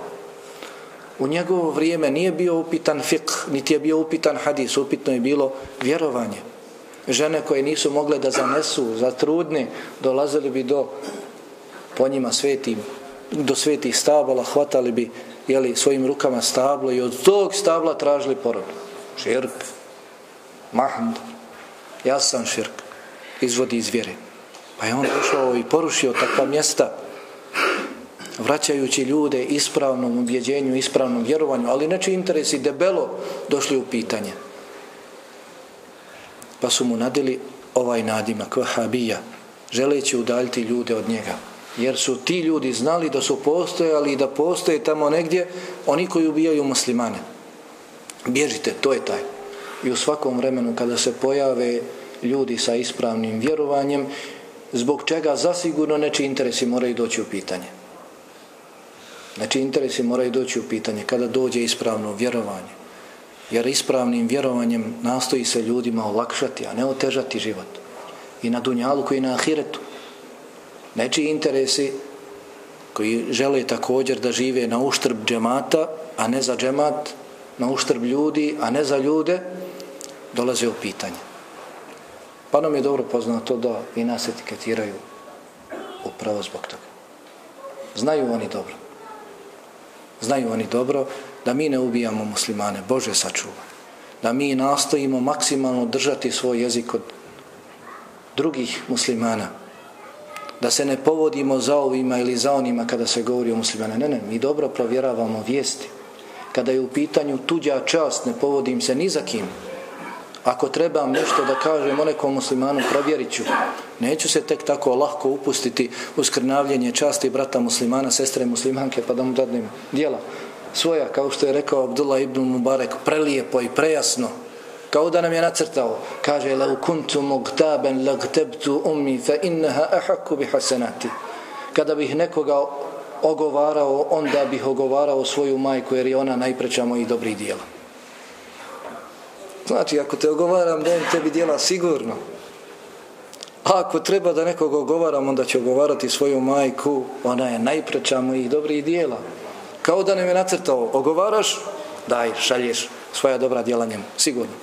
U njegovo vrijeme nije bio upitan fiqh, niti je bio upitan hadis, upitno je bilo vjerovanje. Žene koje nisu mogle da zanesu, za trudne, dolazili bi do po njima svetim, do svetih stabala, hvatali bi jeli, svojim rukama stablo i od tog stabla tražili porod. Širk, mahmud, jasan širk, izvodi iz vjere. Pa je on došao i porušio takva mjesta, vraćajući ljude ispravnom ubjeđenju, ispravnom vjerovanju, ali neči interesi debelo došli u pitanje. Pa su mu nadili ovaj nadimak, vahabija, želeći udaljiti ljude od njega. Jer su ti ljudi znali da su postojali i da postoje tamo negdje oni koji ubijaju muslimane. Bježite, to je taj. I u svakom vremenu kada se pojave ljudi sa ispravnim vjerovanjem, zbog čega zasigurno neči interesi moraju doći u pitanje. Znači interesi moraju doći u pitanje kada dođe ispravno vjerovanje. Jer ispravnim vjerovanjem nastoji se ljudima olakšati, a ne otežati život. I na dunjalu koji na ahiretu. Neči interesi koji žele također da žive na uštrb džemata, a ne za džemat, na uštrb ljudi, a ne za ljude, dolaze u pitanje. Pa nam je dobro poznato da i nas etiketiraju upravo zbog toga. Znaju oni dobro. Znaju oni dobro da mi ne ubijamo muslimane, Bože sačuva. Da mi nastojimo maksimalno držati svoj jezik od drugih muslimana. Da se ne povodimo za ovima ili za onima kada se govori o muslimane. Ne, ne, mi dobro provjeravamo vijesti. Kada je u pitanju tuđa čast, ne povodim se ni za kim. Ako trebam nešto da kažem o nekom muslimanu, provjerit ću. Neću se tek tako lahko upustiti u skrnavljenje časti brata muslimana, sestre muslimanke, pa da mu dadnem dijela svoja, kao što je rekao Abdullah ibn Mubarek, prelijepo i prejasno, kao da nam je nacrtao, kaže, lau kuntu mugtaben lagtebtu ummi, fa innaha ahaku bi hasenati. Kada bih nekoga ogovarao, onda bih ogovarao svoju majku, jer je ona najpreća mojih dobrih dijela. Znači, ako te ogovaram, dajem tebi dijela sigurno. A ako treba da nekog ogovaram, onda će ogovarati svoju majku, ona je najpreča mojih dobrih dijela. Kao da nam je nacrtao, ogovaraš, daj, šalješ svoja dobra dijela njemu, sigurno.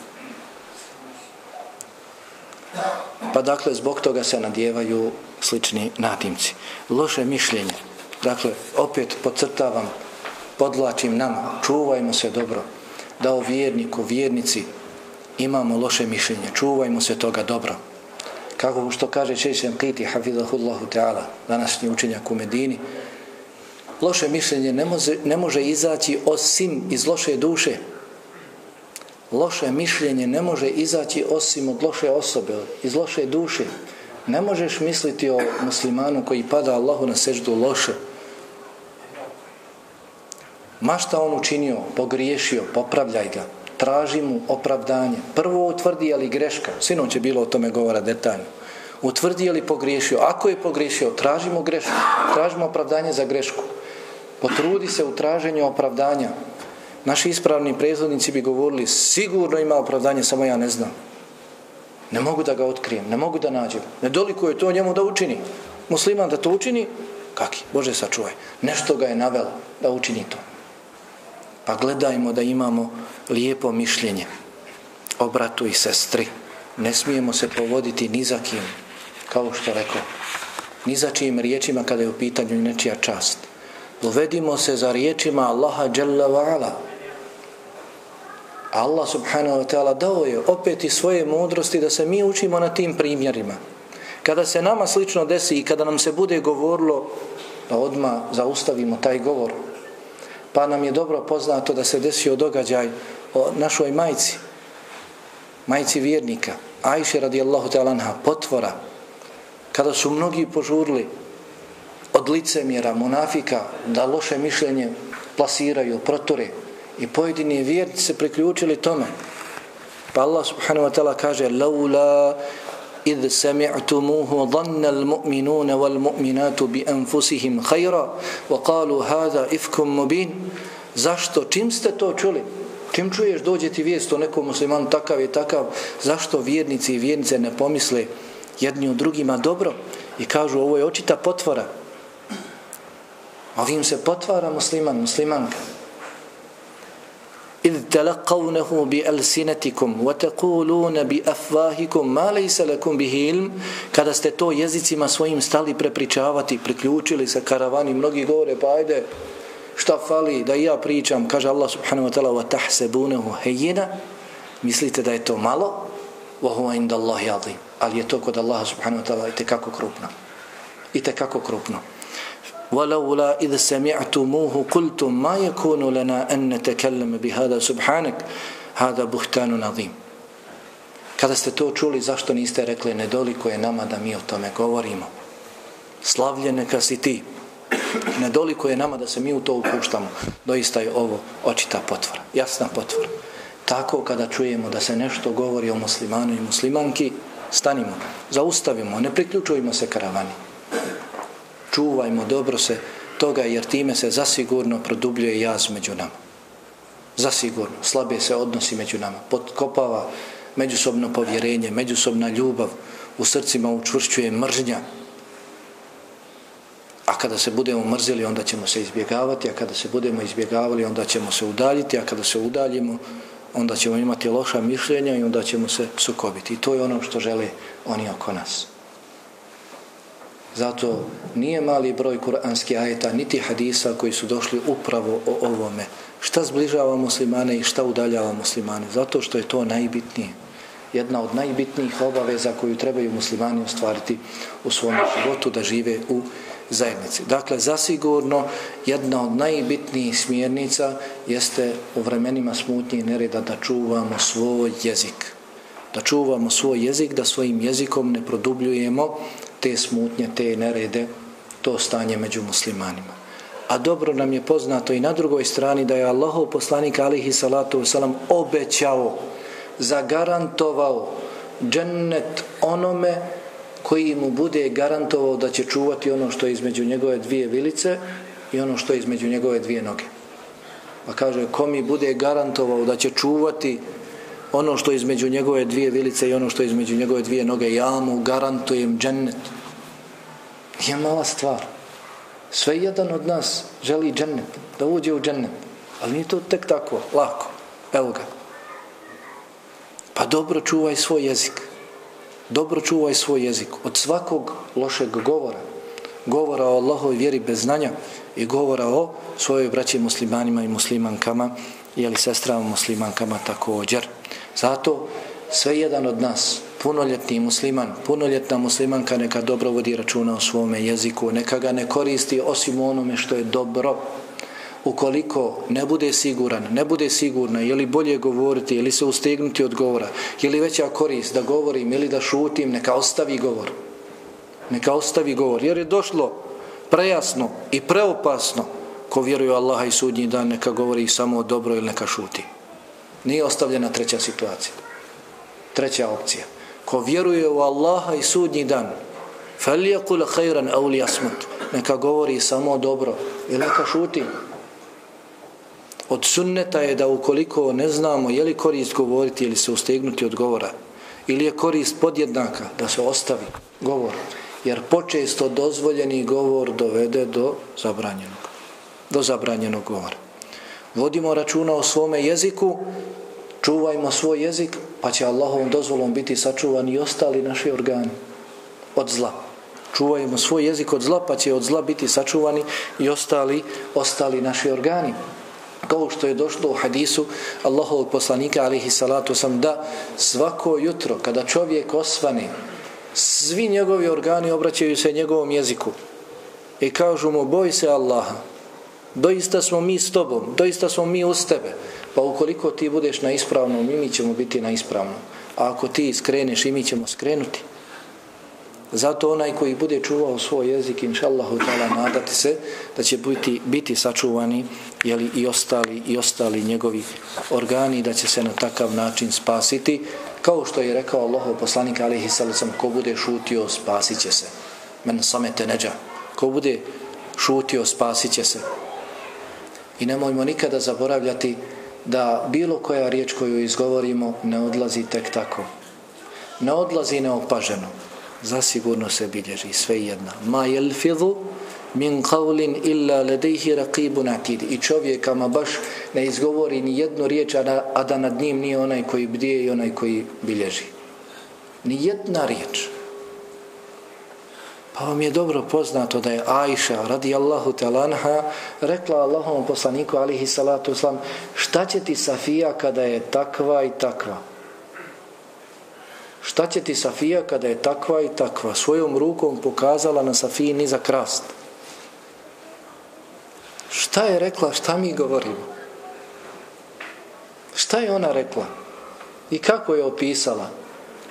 Pa dakle, zbog toga se nadjevaju slični nadimci. Loše mišljenje. Dakle, opet podcrtavam, podlačim nama, čuvajmo se dobro, da o vjerniku, vjernici, imamo loše mišljenje, čuvajmo se toga dobro. Kako što kaže Češem Kiti, hafidahullahu ta'ala, današnji učenjak u Medini, loše mišljenje ne može, ne može izaći osim iz loše duše. Loše mišljenje ne može izaći osim od loše osobe, iz loše duše. Ne možeš misliti o muslimanu koji pada Allahu na seždu loše. Ma šta on učinio, pogriješio, popravljaj ga traži mu opravdanje. Prvo utvrdi je li greška, sinoć je bilo o tome govora detaljno. Utvrdi je li pogriješio. Ako je pogriješio, tražimo grešku. Tražimo opravdanje za grešku. Potrudi se u traženju opravdanja. Naši ispravni prezvodnici bi govorili sigurno ima opravdanje, samo ja ne znam. Ne mogu da ga otkrijem, ne mogu da nađem. Nedoliko je to njemu da učini. Musliman da to učini, kaki? Bože sačuvaj. Nešto ga je navelo da učini to. Pa gledajmo da imamo lijepo mišljenje o bratu i sestri. Ne smijemo se povoditi ni za kim, kao što rekao, ni za čijim riječima kada je u pitanju nečija čast. Povedimo se za riječima Allaha Jalla wa'ala. Allah subhanahu wa ta'ala dao je opet i svoje mudrosti da se mi učimo na tim primjerima. Kada se nama slično desi i kada nam se bude govorilo da odma zaustavimo taj govor, Pa nam je dobro poznato da se desio događaj o našoj majci, majci vjernika, Ajše radijallahu ta'ala anha, potvora, kada su mnogi požurli od licemjera, munafika, da loše mišljenje plasiraju, protore, i pojedini vjernici se priključili tome. Pa Allah subhanahu wa ta'ala kaže, laula إذ سمعتموه ظن المؤمنون والمؤمنات بأنفسهم خيرا وقالوا هذا إفك مبين zašto čim ste to čuli čim čuješ dođe ti vijest o nekom muslimanu takav i takav zašto vjernici i vjernice ne pomisle jedni u drugima dobro i kažu ovo je očita potvora ovim se potvara musliman muslimanka إذ تلقونه بألسنتكم وتقولون بأفواهكم ما ليس لكم به علم kada ste to jezicima svojim stali prepričavati priključili se karavani mnogi govore pa ajde šta fali da ja pričam kaže Allah subhanahu wa ta'ala wa tahsabunahu hayyina mislite da je to malo wa huwa inda Allahi azim ali je to kod Allaha subhanahu wa ta'ala i kako krupno i kako krupno ولولا إذ سمعتموه قلتم ما يكون لنا أن نتكلم بهذا سبحانك هذا بهتان عظيم Kada ste to čuli, zašto niste rekli nedoliko je nama da mi o tome govorimo? Slavlje neka si ti. Nedoliko je nama da se mi u to upuštamo. Doista je ovo očita potvora, jasna potvora. Tako kada čujemo da se nešto govori o muslimanu i muslimanki, stanimo, zaustavimo, ne priključujemo se karavani čuvajmo dobro se toga jer time se zasigurno produbljuje jaz među nama. Zasigurno, slabe se odnosi među nama, potkopava međusobno povjerenje, međusobna ljubav, u srcima učvršćuje mržnja. A kada se budemo mrzili, onda ćemo se izbjegavati, a kada se budemo izbjegavali, onda ćemo se udaljiti, a kada se udaljimo, onda ćemo imati loša mišljenja i onda ćemo se sukobiti. I to je ono što žele oni oko nas. Zato nije mali broj kuranskih ajeta niti hadisa koji su došli upravo o ovome. Šta zbližava muslimane i šta udaljava muslimane? Zato što je to najbitnije. Jedna od najbitnijih obaveza koju trebaju muslimani ostvariti u svom životu da žive u zajednici. Dakle, zasigurno jedna od najbitnijih smjernica jeste u vremenima smutnje i nereda da čuvamo svoj jezik. Da čuvamo svoj jezik, da svojim jezikom ne produbljujemo te smutnje, te nerede, to stanje među muslimanima. A dobro nam je poznato i na drugoj strani da je Allahov poslanik alihi salatu wasalam obećao, zagarantovao džennet onome koji mu bude garantovao da će čuvati ono što je između njegove dvije vilice i ono što je između njegove dvije noge. Pa kaže, ko mi bude garantovao da će čuvati ono što je između njegove dvije vilice i ono što je između njegove dvije noge, ja mu garantujem džennet. Nije mala stvar. Sve jedan od nas želi džennet, da uđe u džennet. Ali nije to tek tako, lako. Evo ga. Pa dobro čuvaj svoj jezik. Dobro čuvaj svoj jezik. Od svakog lošeg govora. Govora o Allahoj vjeri bez znanja i govora o svojoj braći muslimanima i muslimankama ili sestrama muslimankama također. Zato sve jedan od nas, punoljetni musliman, punoljetna muslimanka neka dobro vodi računa o svome jeziku, neka ga ne koristi osim onome što je dobro. Ukoliko ne bude siguran, ne bude sigurna, je li bolje govoriti, je li se ustegnuti od govora, je li veća korist da govorim ili da šutim, neka ostavi govor. Neka ostavi govor, jer je došlo prejasno i preopasno ko vjeruje Allaha i sudnji dan, neka govori samo dobro ili neka šuti Nije ostavljena treća situacija. Treća opcija. Ko vjeruje u Allaha i sudnji dan, فَلْيَقُلَ خَيْرًا أَوْلِ أَسْمُتْ Neka govori samo dobro i neka šuti. Od sunneta je da ukoliko ne znamo je li korist govoriti ili se ustegnuti od govora, ili je korist podjednaka da se ostavi govor, jer počesto dozvoljeni govor dovede do zabranjenog, do zabranjenog govora vodimo računa o svome jeziku, čuvajmo svoj jezik, pa će Allahovom dozvolom biti sačuvani i ostali naši organi od zla. Čuvajmo svoj jezik od zla, pa će od zla biti sačuvani i ostali, ostali naši organi. Kao što je došlo u hadisu Allahovog poslanika, alihi salatu sam, da svako jutro, kada čovjek osvani, svi njegovi organi obraćaju se njegovom jeziku i kažu mu, boj se Allaha, doista smo mi s tobom, doista smo mi uz tebe. Pa ukoliko ti budeš na ispravnom, mi ćemo biti na ispravnom. A ako ti skreneš, i mi ćemo skrenuti. Zato onaj koji bude čuvao svoj jezik, inšallahu ta'ala, nadati se da će biti, biti sačuvani jeli, i, ostali, i ostali njegovi organi, da će se na takav način spasiti. Kao što je rekao Allahov poslanik, alihi sallam, ko bude šutio, spasit će se. Men samete neđa. Ko bude šutio, spasit će se. I nemojmo nikada zaboravljati da bilo koja riječ koju izgovorimo ne odlazi tek tako. Ne odlazi neopaženo zasigurno se bilježi sve jedna. Ma jelfidhu min qavlin illa ledejhi raqibun atid. I čovjek ama baš ne izgovori ni jednu riječ, a da, a da nad njim nije onaj koji bdije i onaj koji bilježi. Ni jedna riječ. Pa vam je dobro poznato da je Ajša radijallahu talanha rekla Allahom poslaniku alihi salatu uslam šta će ti Safija kada je takva i takva? Šta će ti Safija kada je takva i takva svojom rukom pokazala na Safiji niza krast? Šta je rekla, šta mi govorimo? Šta je ona rekla? I kako je opisala?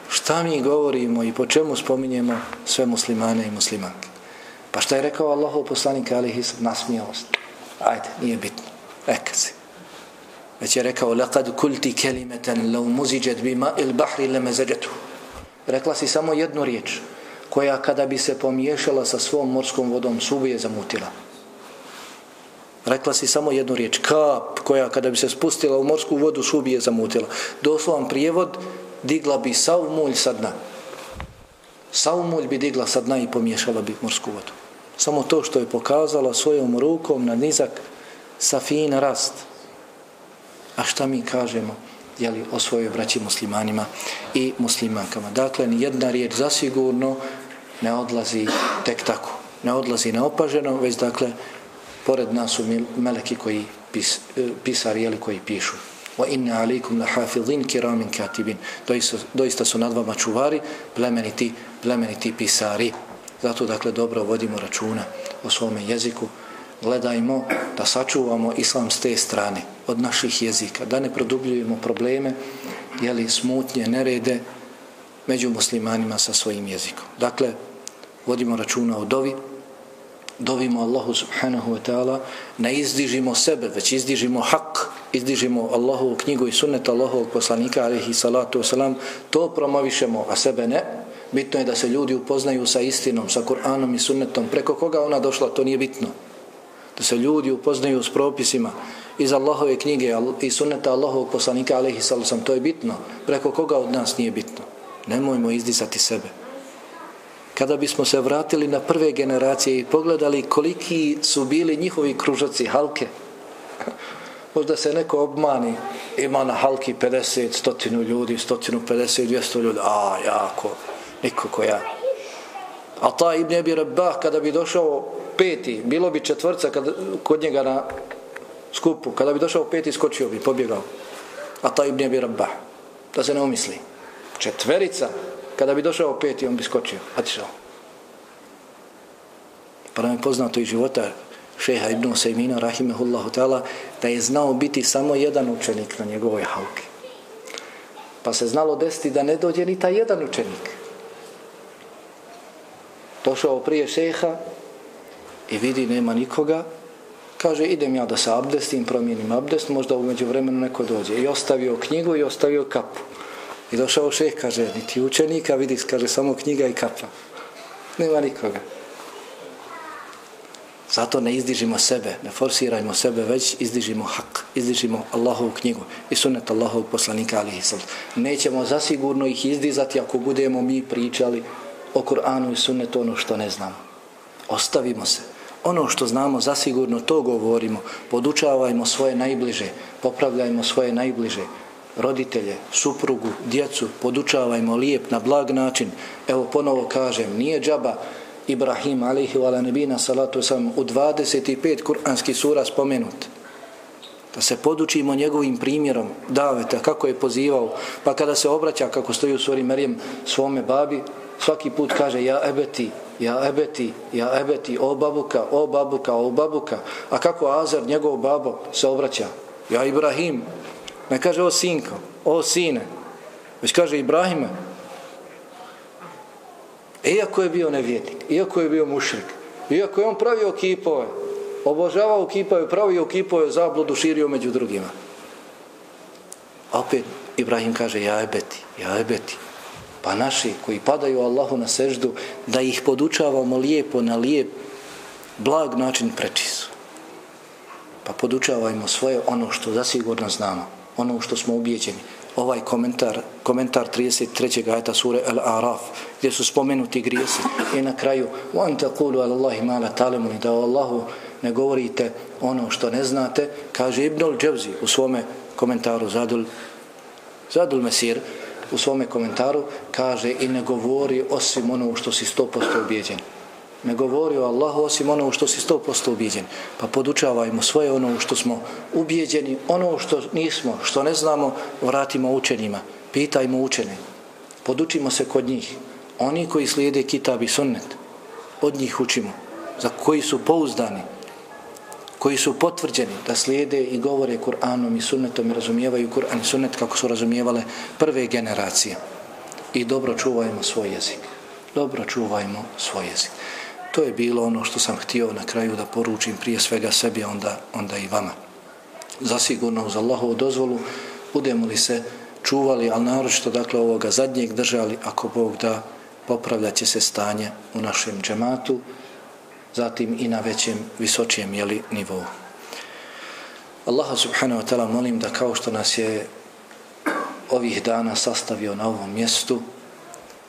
Šta mi govorimo i po čemu spominjemo sve muslimane i muslimanke? Pa šta je rekao Allahov poslanik alihi nasmijalost? Ajde, nije bitno. Eka si. Već je rekao, لَقَدْ كُلْتِ كَلِمَةً لَوْ مُزِجَتْ بِمَا الْبَحْرِ لَمَزَجَتُهُ Rekla si samo jednu riječ, koja kada bi se pomiješala sa svom morskom vodom, subu je zamutila. Rekla si samo jednu riječ, kap, koja kada bi se spustila u morsku vodu, subu je zamutila. Doslovan prijevod, digla bi sav mulj sa dna. Sav mulj bi digla sa dna i pomiješala bi morsku vodu. Samo to što je pokazala svojom rukom na nizak sa fin rast. A šta mi kažemo? jeli, o svojoj braći muslimanima i muslimankama. Dakle, ni jedna riječ zasigurno ne odlazi tek tako. Ne odlazi neopaženo, već dakle, pored nas su meleki koji pis, e, pisari, jeli, koji pišu. Wa inna alikum la hafidhin kiramin katibin. Doista, doista su nad vama čuvari, plemeniti, plemeniti pisari. Zato, dakle, dobro vodimo računa o svome jeziku, gledajmo da sačuvamo islam s te strane od naših jezika, da ne produbljujemo probleme, jeli smutnje, nerede među muslimanima sa svojim jezikom. Dakle, vodimo računa o dovi, dovimo Allahu subhanahu wa ta'ala, ne izdižimo sebe, već izdižimo hak, izdižimo Allahovu knjigu i sunnet Allahovog poslanika, alihi salatu wasalam, to promovišemo, a sebe ne. Bitno je da se ljudi upoznaju sa istinom, sa Kur'anom i sunnetom. Preko koga ona došla, to nije bitno da se ljudi upoznaju s propisima iz Allahove knjige i sunneta Allahovog poslanika alihi salatu wasalam, to je bitno. Preko koga od nas nije bitno? Nemojmo izdizati sebe. Kada bismo se vratili na prve generacije i pogledali koliki su bili njihovi kružaci halke, možda se neko obmani, ima na halki 50, stotinu ljudi, stotinu 50, 200 ljudi, a jako, niko ko ja. A ta Ibn Abi Rabah, kada bi došao peti, bilo bi četvrca kad, kod njega na skupu, kada bi došao peti, skočio bi, pobjegao. A taj ibn Abi rabah, da se ne umisli. Četverica, kada bi došao peti, on bi skočio, atišao. Pa nam je poznato i života šeha ibn Sejmina, rahimehullahu ta'ala, da je znao biti samo jedan učenik na njegovoj hauki. Pa se znalo desiti da ne dođe ni taj jedan učenik. Došao prije šeha, i vidi nema nikoga, kaže idem ja da se abdestim, promijenim abdest, možda umeđu vremenu neko dođe. I ostavio knjigu i ostavio kapu. I došao šeh, kaže, niti učenika, vidi, kaže, samo knjiga i kapa. Nema nikoga. Zato ne izdižimo sebe, ne forsirajmo sebe, već izdižimo hak, izdižimo Allahovu knjigu i sunet Allahovog poslanika alihi sallam. Nećemo zasigurno ih izdizati ako budemo mi pričali o Kur'anu i sunnetu ono što ne znamo. Ostavimo se ono što znamo zasigurno to govorimo podučavajmo svoje najbliže popravljajmo svoje najbliže roditelje, suprugu, djecu podučavajmo lijep na blag način evo ponovo kažem nije džaba Ibrahim alaihi wa nebina salatu sam u 25 kuranski sura spomenut da se podučimo njegovim primjerom daveta kako je pozivao pa kada se obraća kako stoji u suri Merijem svome babi svaki put kaže ja ebeti ja ebeti, ja ebeti, o babuka, o babuka, o babuka. A kako Azar, njegov babo, se obraća? Ja Ibrahim. Ne kaže o sinko, o sine. Već kaže Ibrahime. Iako je bio nevjetnik, iako je bio mušrik, iako je on pravio kipove, obožavao kipove, pravio kipove, zabludu širio među drugima. Opet Ibrahim kaže, ja ebeti, ja ebeti. Pa naši koji padaju Allahu na seždu, da ih podučavamo lijepo na lijep, blag način prečisu. Pa podučavajmo svoje ono što zasigurno znamo, ono što smo ubijeđeni Ovaj komentar, komentar 33. ajta sure Al-Araf, gdje su spomenuti grijesi. I na kraju, وَاَنْ تَقُولُوا عَلَى اللَّهِ مَا لَا تَعْلَمُنِ Da o Allahu ne govorite ono što ne znate, kaže Ibnul Dževzi u svome komentaru Zadul, Zadul Mesir, u svome komentaru kaže i ne govori osim ono što si 100% ubijeđen. Ne govori o Allahu osim ono što si 100% ubijeđen. Pa podučavajmo svoje ono što smo ubijeđeni, ono što nismo, što ne znamo, vratimo učenjima. Pitajmo učene. Podučimo se kod njih. Oni koji slijede kitab i sunnet, od njih učimo. Za koji su pouzdani, koji su potvrđeni da slijede i govore Kur'anom i sunnetom i razumijevaju Kur'an i sunnet kako su razumijevale prve generacije. I dobro čuvajmo svoj jezik. Dobro čuvajmo svoj jezik. To je bilo ono što sam htio na kraju da poručim prije svega sebi, onda, onda i vama. Zasigurno uz Allahovu dozvolu budemo li se čuvali, ali naročito dakle ovoga zadnjeg držali, ako Bog da popravljaće se stanje u našem džematu, zatim i na većem, visočijem jeli, nivou. Allaha subhanahu wa ta'ala molim da kao što nas je ovih dana sastavio na ovom mjestu,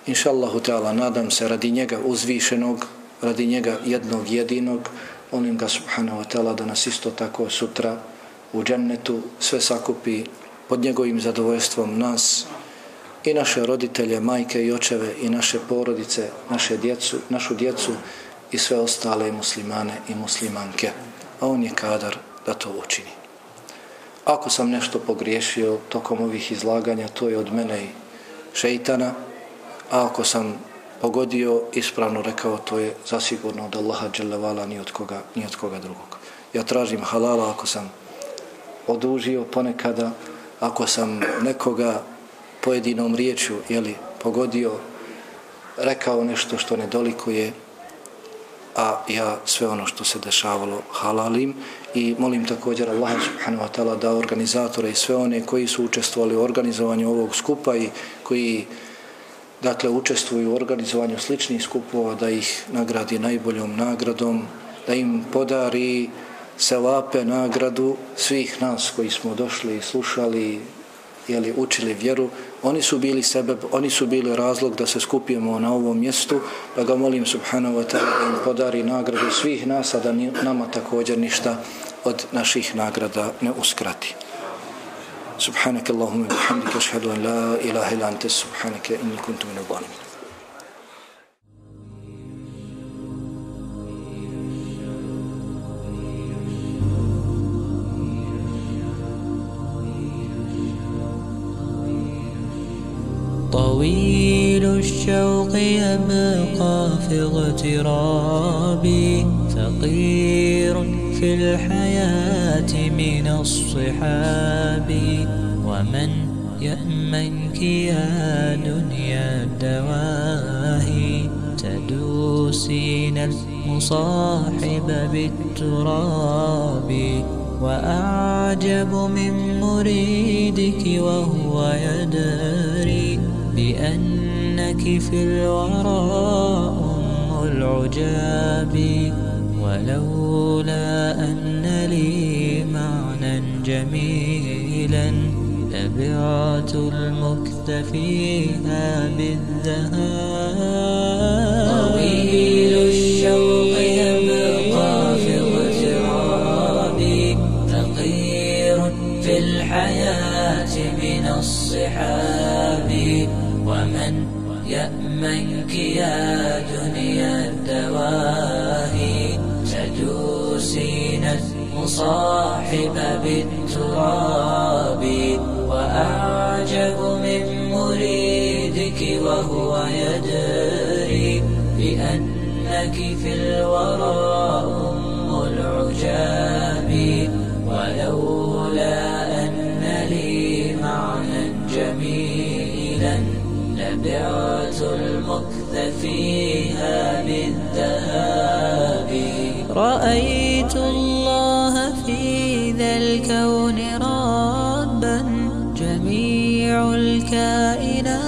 inša Allahu ta'ala nadam se radi njega uzvišenog, radi njega jednog jedinog, molim ga subhanahu wa ta'ala da nas isto tako sutra u džennetu sve sakupi pod njegovim zadovoljstvom nas i naše roditelje, majke i očeve i naše porodice, naše djecu, našu djecu, i sve ostale muslimane i muslimanke. A on je kadar da to učini. Ako sam nešto pogriješio tokom ovih izlaganja, to je od mene i šeitana, a ako sam pogodio, ispravno rekao, to je zasigurno od Allaha dželevala ni od koga, ni od koga drugog. Ja tražim halala ako sam odužio ponekada, ako sam nekoga pojedinom riječu jeli, pogodio, rekao nešto što ne dolikuje, a ja sve ono što se dešavalo halalim i molim također Allah subhanahu wa ta'ala da organizatore i sve one koji su učestvovali u organizovanju ovog skupa i koji dakle učestvuju u organizovanju sličnih skupova da ih nagradi najboljom nagradom da im podari selape nagradu svih nas koji smo došli i slušali jeli, učili vjeru, oni su bili sebe, oni su bili razlog da se skupimo na ovom mjestu, da ga molim subhanahu wa ta'ala da im podari nagradu svih nas, a da nama također ništa od naših nagrada ne uskrati. سبحانك اللهم وبحمدك أشهد أن لا إله إلا أنت سبحانك إني كنت من الظالمين. طويل الشوق يبقى في اغترابي فقير في الحياة من الصحاب ومن يأمنك يا دنيا الدواهي. تدوسين المصاحب بالتراب وأعجب من مريدك وهو يدري بأنك في الورى أم العجاب. ولولا أن لي معنى جميلا لبعت المكتفيها بالذهاب. طويل الشوق يبقى في اغترابي فقير في الحياة من الصحاب. ومن يأمنك يا المصاحب بالتراب وأعجب من مريدك وهو يدري بأن إنك في الورى أم العجاب ولولا أن لي معنى جميلا لبعت المكث فيها بالذهاب. رأيت الكون ربا جميع الكائنات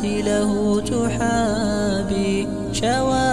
له تحابي شواهد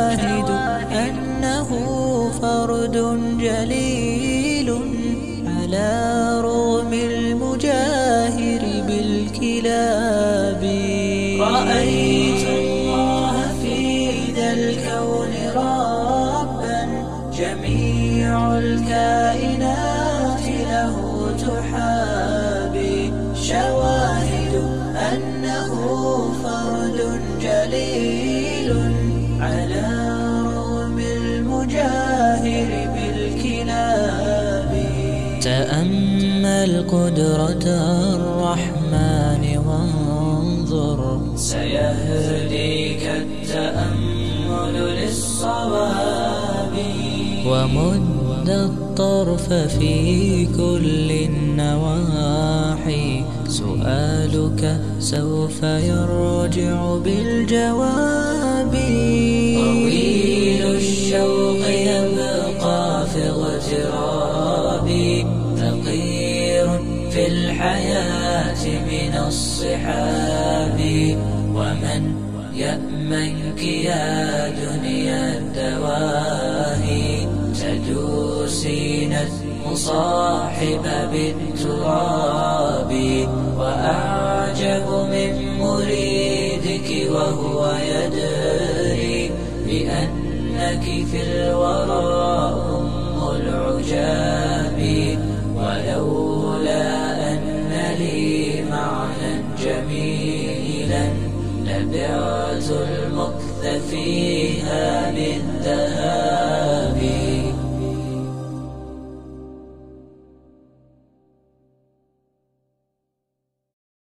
قدرة الرحمن وانظر. سيهديك التأمل للصواب. ومد الطرف في كل النواحي. سؤالك سوف يرجع بالجواب. طويل الشوق الصحاب ومن يأمنك يا دنيا الدواهي؟ تدوسين مصاحب بالتراب وأعجب من مريدك وهو يدري بأنك في الورى.